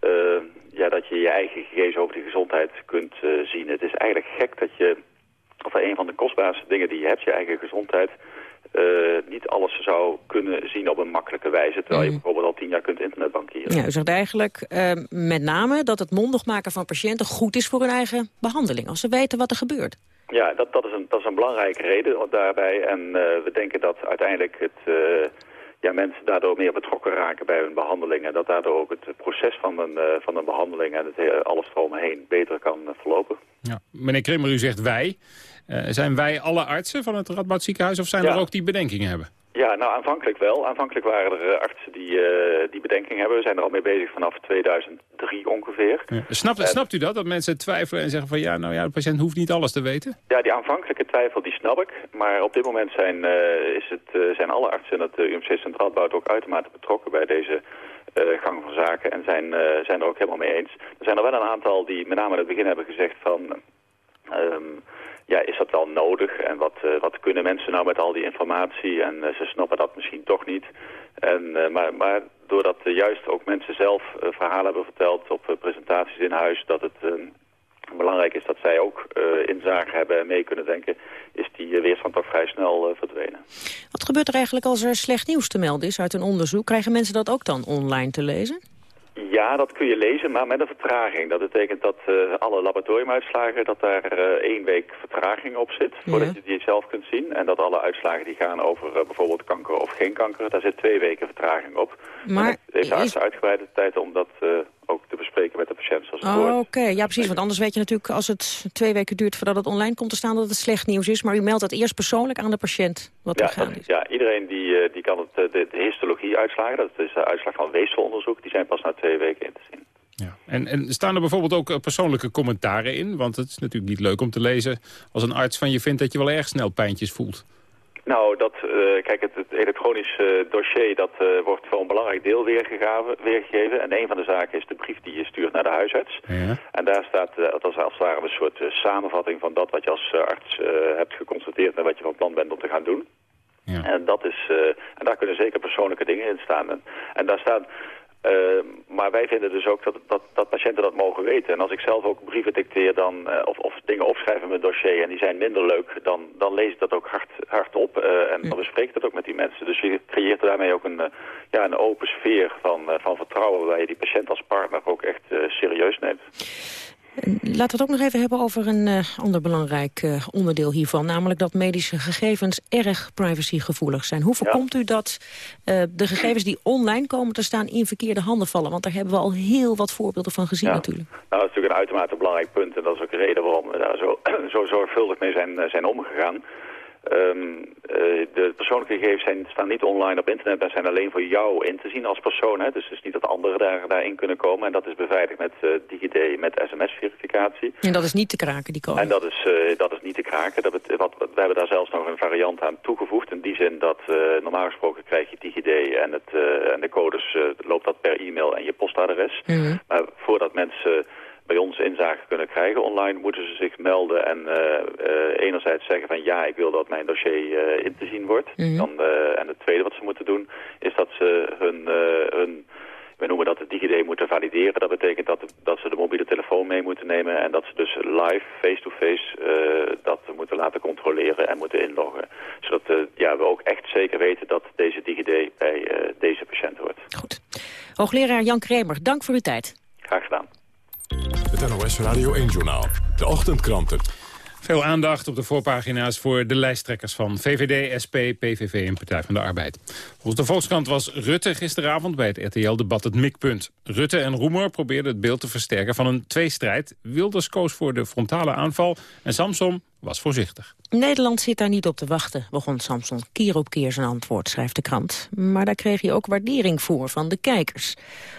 eh, ja, dat je je eigen gegevens over die gezondheid kunt eh, zien. Het is eigenlijk gek dat je, of een van de kostbaarste dingen die je hebt, je eigen gezondheid, eh, niet alles zou kunnen zien op een makkelijke wijze. Terwijl je bijvoorbeeld al tien jaar kunt internetbankieren. Ja, u zegt eigenlijk eh, met name dat het mondig maken van patiënten goed is voor hun eigen behandeling. Als ze weten wat er gebeurt. Ja, dat, dat, is, een, dat is een belangrijke reden daarbij. En eh, we denken dat uiteindelijk het, ja, mensen daardoor meer betrokken raken bij hun behandeling. En dat daardoor ook het proces van een, eh, van een behandeling en het, hele- alles eromheen beter kan eh, verlopen. Ja. Meneer Krimmer, u zegt wij. Eh, zijn wij alle artsen van het Radboud ziekenhuis of zijn Ja. er ook die bedenkingen hebben? Ja, nou aanvankelijk wel. Aanvankelijk waren er eh, artsen die eh, die bedenking hebben. We zijn er al mee bezig vanaf 2003 ongeveer. Snapt, snapt u dat? Dat mensen twijfelen en zeggen van ja, nou ja, de patiënt hoeft niet alles te weten? Ja, die aanvankelijke twijfel die snap ik. Maar op dit moment zijn, eh, is het, zijn alle artsen in het UMC Centraal Boud ook uitermate betrokken bij deze gang van zaken. En zijn, zijn er ook helemaal mee eens. Er zijn er wel een aantal die met name in het begin hebben gezegd van... ehm, ja, is dat wel nodig? En wat, eh, wat kunnen mensen nou met al die informatie? En eh, ze snappen dat misschien toch niet. En, eh, maar, maar doordat juist ook mensen zelf verhalen hebben verteld op presentaties in huis... dat het belangrijk is dat zij ook inzage hebben en mee kunnen denken... is die weerstand toch vrij snel verdwenen. Wat gebeurt er eigenlijk als er slecht nieuws te melden is uit een onderzoek? Krijgen mensen dat ook dan online te lezen? Ja, dat kun je lezen, maar met een vertraging. Dat betekent dat eh, alle laboratoriumuitslagen, dat daar eh, één week vertraging op zit, voordat je die zelf kunt zien. En dat alle uitslagen die gaan over eh, bijvoorbeeld kanker of geen kanker, daar zit twee weken vertraging op. Maar En heeft de is- arts uitgebreide tijd om dat eh, ook te bespreken met de patiënt zoals het Oh, hoort. Oké, ja precies. Want anders weet je natuurlijk als het twee weken duurt voordat het online komt te staan dat het slecht nieuws is. Maar u meldt dat eerst persoonlijk aan de patiënt wat er Ja, gaande dat- is. ja, iedereen die, eh, die kan het, eh, de, de histologie uitslagen, dat is de uitslag van weefselonderzoek, die zijn pas na twee weken in te zien. En, en staan er bijvoorbeeld ook persoonlijke commentaren in? Want het is natuurlijk niet leuk om te lezen als een arts van je vindt dat je wel erg snel pijntjes voelt. Nou, dat, uh, kijk, het, het elektronisch dossier dat wordt voor een belangrijk deel weergegeven, weergegeven. En een van de zaken is de brief die je stuurt naar de huisarts. Ja. En daar staat, dat is als het ware een soort samenvatting van dat wat je als arts hebt geconstateerd en wat je van plan bent om te gaan doen. Ja. En, dat is, en daar kunnen zeker persoonlijke dingen in staan. En, en daar staan uh, maar wij vinden dus ook dat, dat, dat, patiënten dat mogen weten. En als ik zelf ook brieven dicteer dan, uh, of, of dingen opschrijf in mijn dossier en die zijn minder leuk, dan, dan lees ik dat ook hard, hard op. Uh, en dan bespreek ik dat ook met die mensen. Dus je creëert daarmee ook een, ja, een open sfeer van, van vertrouwen waar je die patiënt als partner ook echt serieus neemt. Laten we het ook nog even hebben over een uh, ander belangrijk uh, onderdeel hiervan. Namelijk dat medische gegevens erg privacygevoelig zijn. Hoe voorkomt u dat uh, de gegevens die online komen te staan in verkeerde handen vallen? Want daar hebben we al heel wat voorbeelden van gezien ja. natuurlijk. Nou, dat is natuurlijk een uitermate belangrijk punt. En dat is ook de reden waarom we daar zo, zo zorgvuldig mee zijn, zijn omgegaan. Um, uh, de persoonlijke gegevens zijn, staan niet online op internet, maar zijn alleen voor jou in te zien als persoon. Hè? Dus het is niet dat anderen daar, daarin kunnen komen. En dat is beveiligd met uh, DigiD, met sms-verificatie. En dat is niet te kraken, die code? En dat is, uh, dat is niet te kraken. Dat bet wat, we hebben daar zelfs nog een variant aan toegevoegd. In die zin dat normaal gesproken krijg je DigiD en, het, en de codes loopt dat per e-mail en je postadres. Mm -hmm. Maar voordat mensen bij ons inzage kunnen krijgen online, moeten ze zich melden en uh, uh, enerzijds zeggen van ja, ik wil dat mijn dossier uh, in te zien wordt. Mm -hmm. Dan, en het tweede wat ze moeten doen, is dat ze hun, hun we noemen dat de DigiD moeten valideren. Dat betekent dat, dat ze de mobiele telefoon mee moeten nemen en dat ze dus live, face-to-face, -face, dat moeten laten controleren en moeten inloggen. Zodat ja, we ook echt zeker weten dat deze DigiD bij deze patiënt hoort. Goed. Hoogleraar Jan Kremer, dank voor uw tijd. Het NOS Radio 1-journaal. De ochtendkranten. Veel aandacht op de voorpagina's voor de lijsttrekkers van VVD, SP, PVV en Partij van de Arbeid. Volgens de Volkskrant was Rutte gisteravond bij het RTL-debat het mikpunt. Rutte en Roemer probeerden het beeld te versterken van een tweestrijd. Wilders koos voor de frontale aanval en Samsom was voorzichtig. Nederland zit daar niet op te wachten, begon Samson keer op keer zijn antwoord, schrijft de krant. Maar daar kreeg hij ook waardering voor van de kijkers.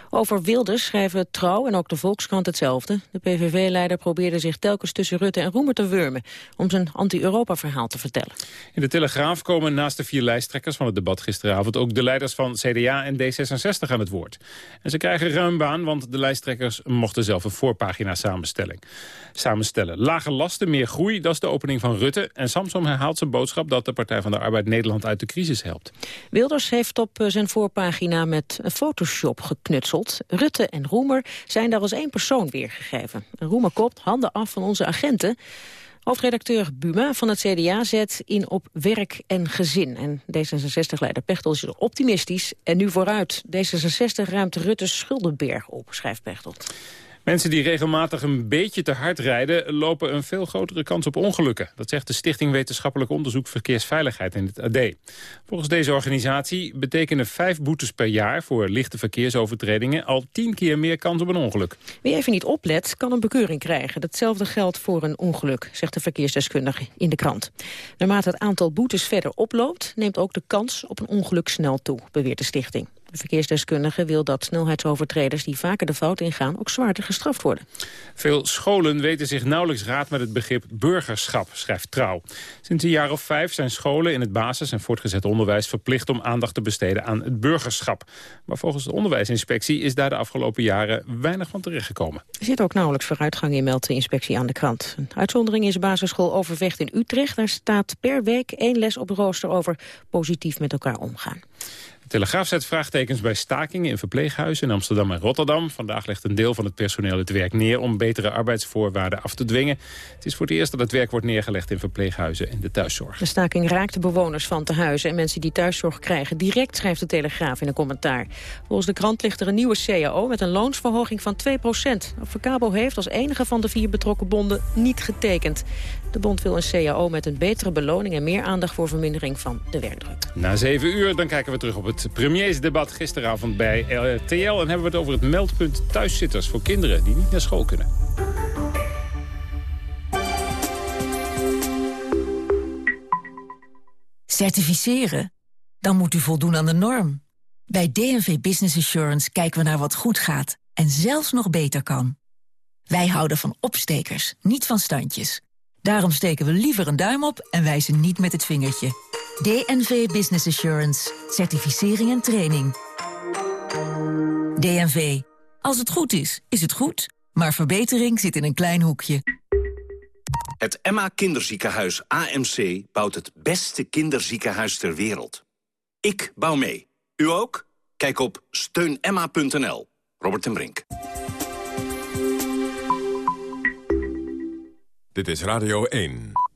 Over Wilders schrijven Trouw en ook de Volkskrant hetzelfde. De PVV-leider probeerde zich telkens tussen Rutte en Roemer te wurmen... om zijn anti-Europa-verhaal te vertellen. In de Telegraaf komen naast de vier lijsttrekkers van het debat gisteravond... ook de leiders van CDA en D66 aan het woord. En ze krijgen ruim baan, want de lijsttrekkers mochten zelf een voorpagina samenstelling. samenstellen. Lage lasten, meer groei, dat is de opening van Rutte... En Samsom herhaalt zijn boodschap dat de Partij van de Arbeid Nederland uit de crisis helpt. Wilders heeft op zijn voorpagina met Photoshop geknutseld. Rutte en Roemer zijn daar als één persoon weergegeven. Roemer kopt handen af van onze agenten. Hoofdredacteur Buma van het CDA zet in op werk en gezin. En D66-leider Pechtel is optimistisch. En nu vooruit. D66 ruimt Rutte's schuldenberg op, schrijft Pechtel. Mensen die regelmatig een beetje te hard rijden... lopen een veel grotere kans op ongelukken. Dat zegt de Stichting Wetenschappelijk Onderzoek Verkeersveiligheid in het AD. Volgens deze organisatie betekenen vijf boetes per jaar... voor lichte verkeersovertredingen al tien keer meer kans op een ongeluk. Wie even niet oplet, kan een bekeuring krijgen. Datzelfde geldt voor een ongeluk, zegt de verkeersdeskundige in de krant. Naarmate het aantal boetes verder oploopt... neemt ook de kans op een ongeluk snel toe, beweert de stichting. De verkeersdeskundige wil dat snelheidsovertreders die vaker de fout ingaan ook zwaarder gestraft worden. Veel scholen weten zich nauwelijks raad met het begrip burgerschap, schrijft Trouw. Sinds een jaar of vijf zijn scholen in het basis- en voortgezet onderwijs verplicht om aandacht te besteden aan het burgerschap. Maar volgens de onderwijsinspectie is daar de afgelopen jaren weinig van terechtgekomen. Er zit ook nauwelijks vooruitgang in, meldt de inspectie aan de krant. Een uitzondering is basisschool Overvecht in Utrecht. Daar staat per week één les op rooster over positief met elkaar omgaan. Telegraaf zet vraagtekens bij stakingen in verpleeghuizen in Amsterdam en Rotterdam. Vandaag legt een deel van het personeel het werk neer om betere arbeidsvoorwaarden af te dwingen. Het is voor het eerst dat het werk wordt neergelegd in verpleeghuizen en de thuiszorg. De staking raakt de bewoners van te huizen en mensen die thuiszorg krijgen. Direct schrijft de Telegraaf in een commentaar. Volgens de krant ligt er een nieuwe CAO met een loonsverhoging van 2% Avocabo heeft als enige van de vier betrokken bonden niet getekend. De bond wil een CAO met een betere beloning en meer aandacht voor vermindering van de werkdruk. Na zeven uur dan kijken we terug op het premiersdebat gisteravond bij RTL. En hebben we het over het meldpunt thuiszitters voor kinderen die niet naar school kunnen. Certificeren? Dan moet u voldoen aan de norm. Bij DNV Business Assurance kijken we naar wat goed gaat en zelfs nog beter kan. Wij houden van opstekers, niet van standjes. Daarom steken we liever een duim op en wijzen niet met het vingertje. DNV Business Assurance. Certificering en training. DNV. Als het goed is, is het goed. Maar verbetering zit in een klein hoekje. Het Emma Kinderziekenhuis AMC bouwt het beste kinderziekenhuis ter wereld. Ik bouw mee. U ook? Kijk op steunemma.nl. Robert en Brink. Dit is Radio 1.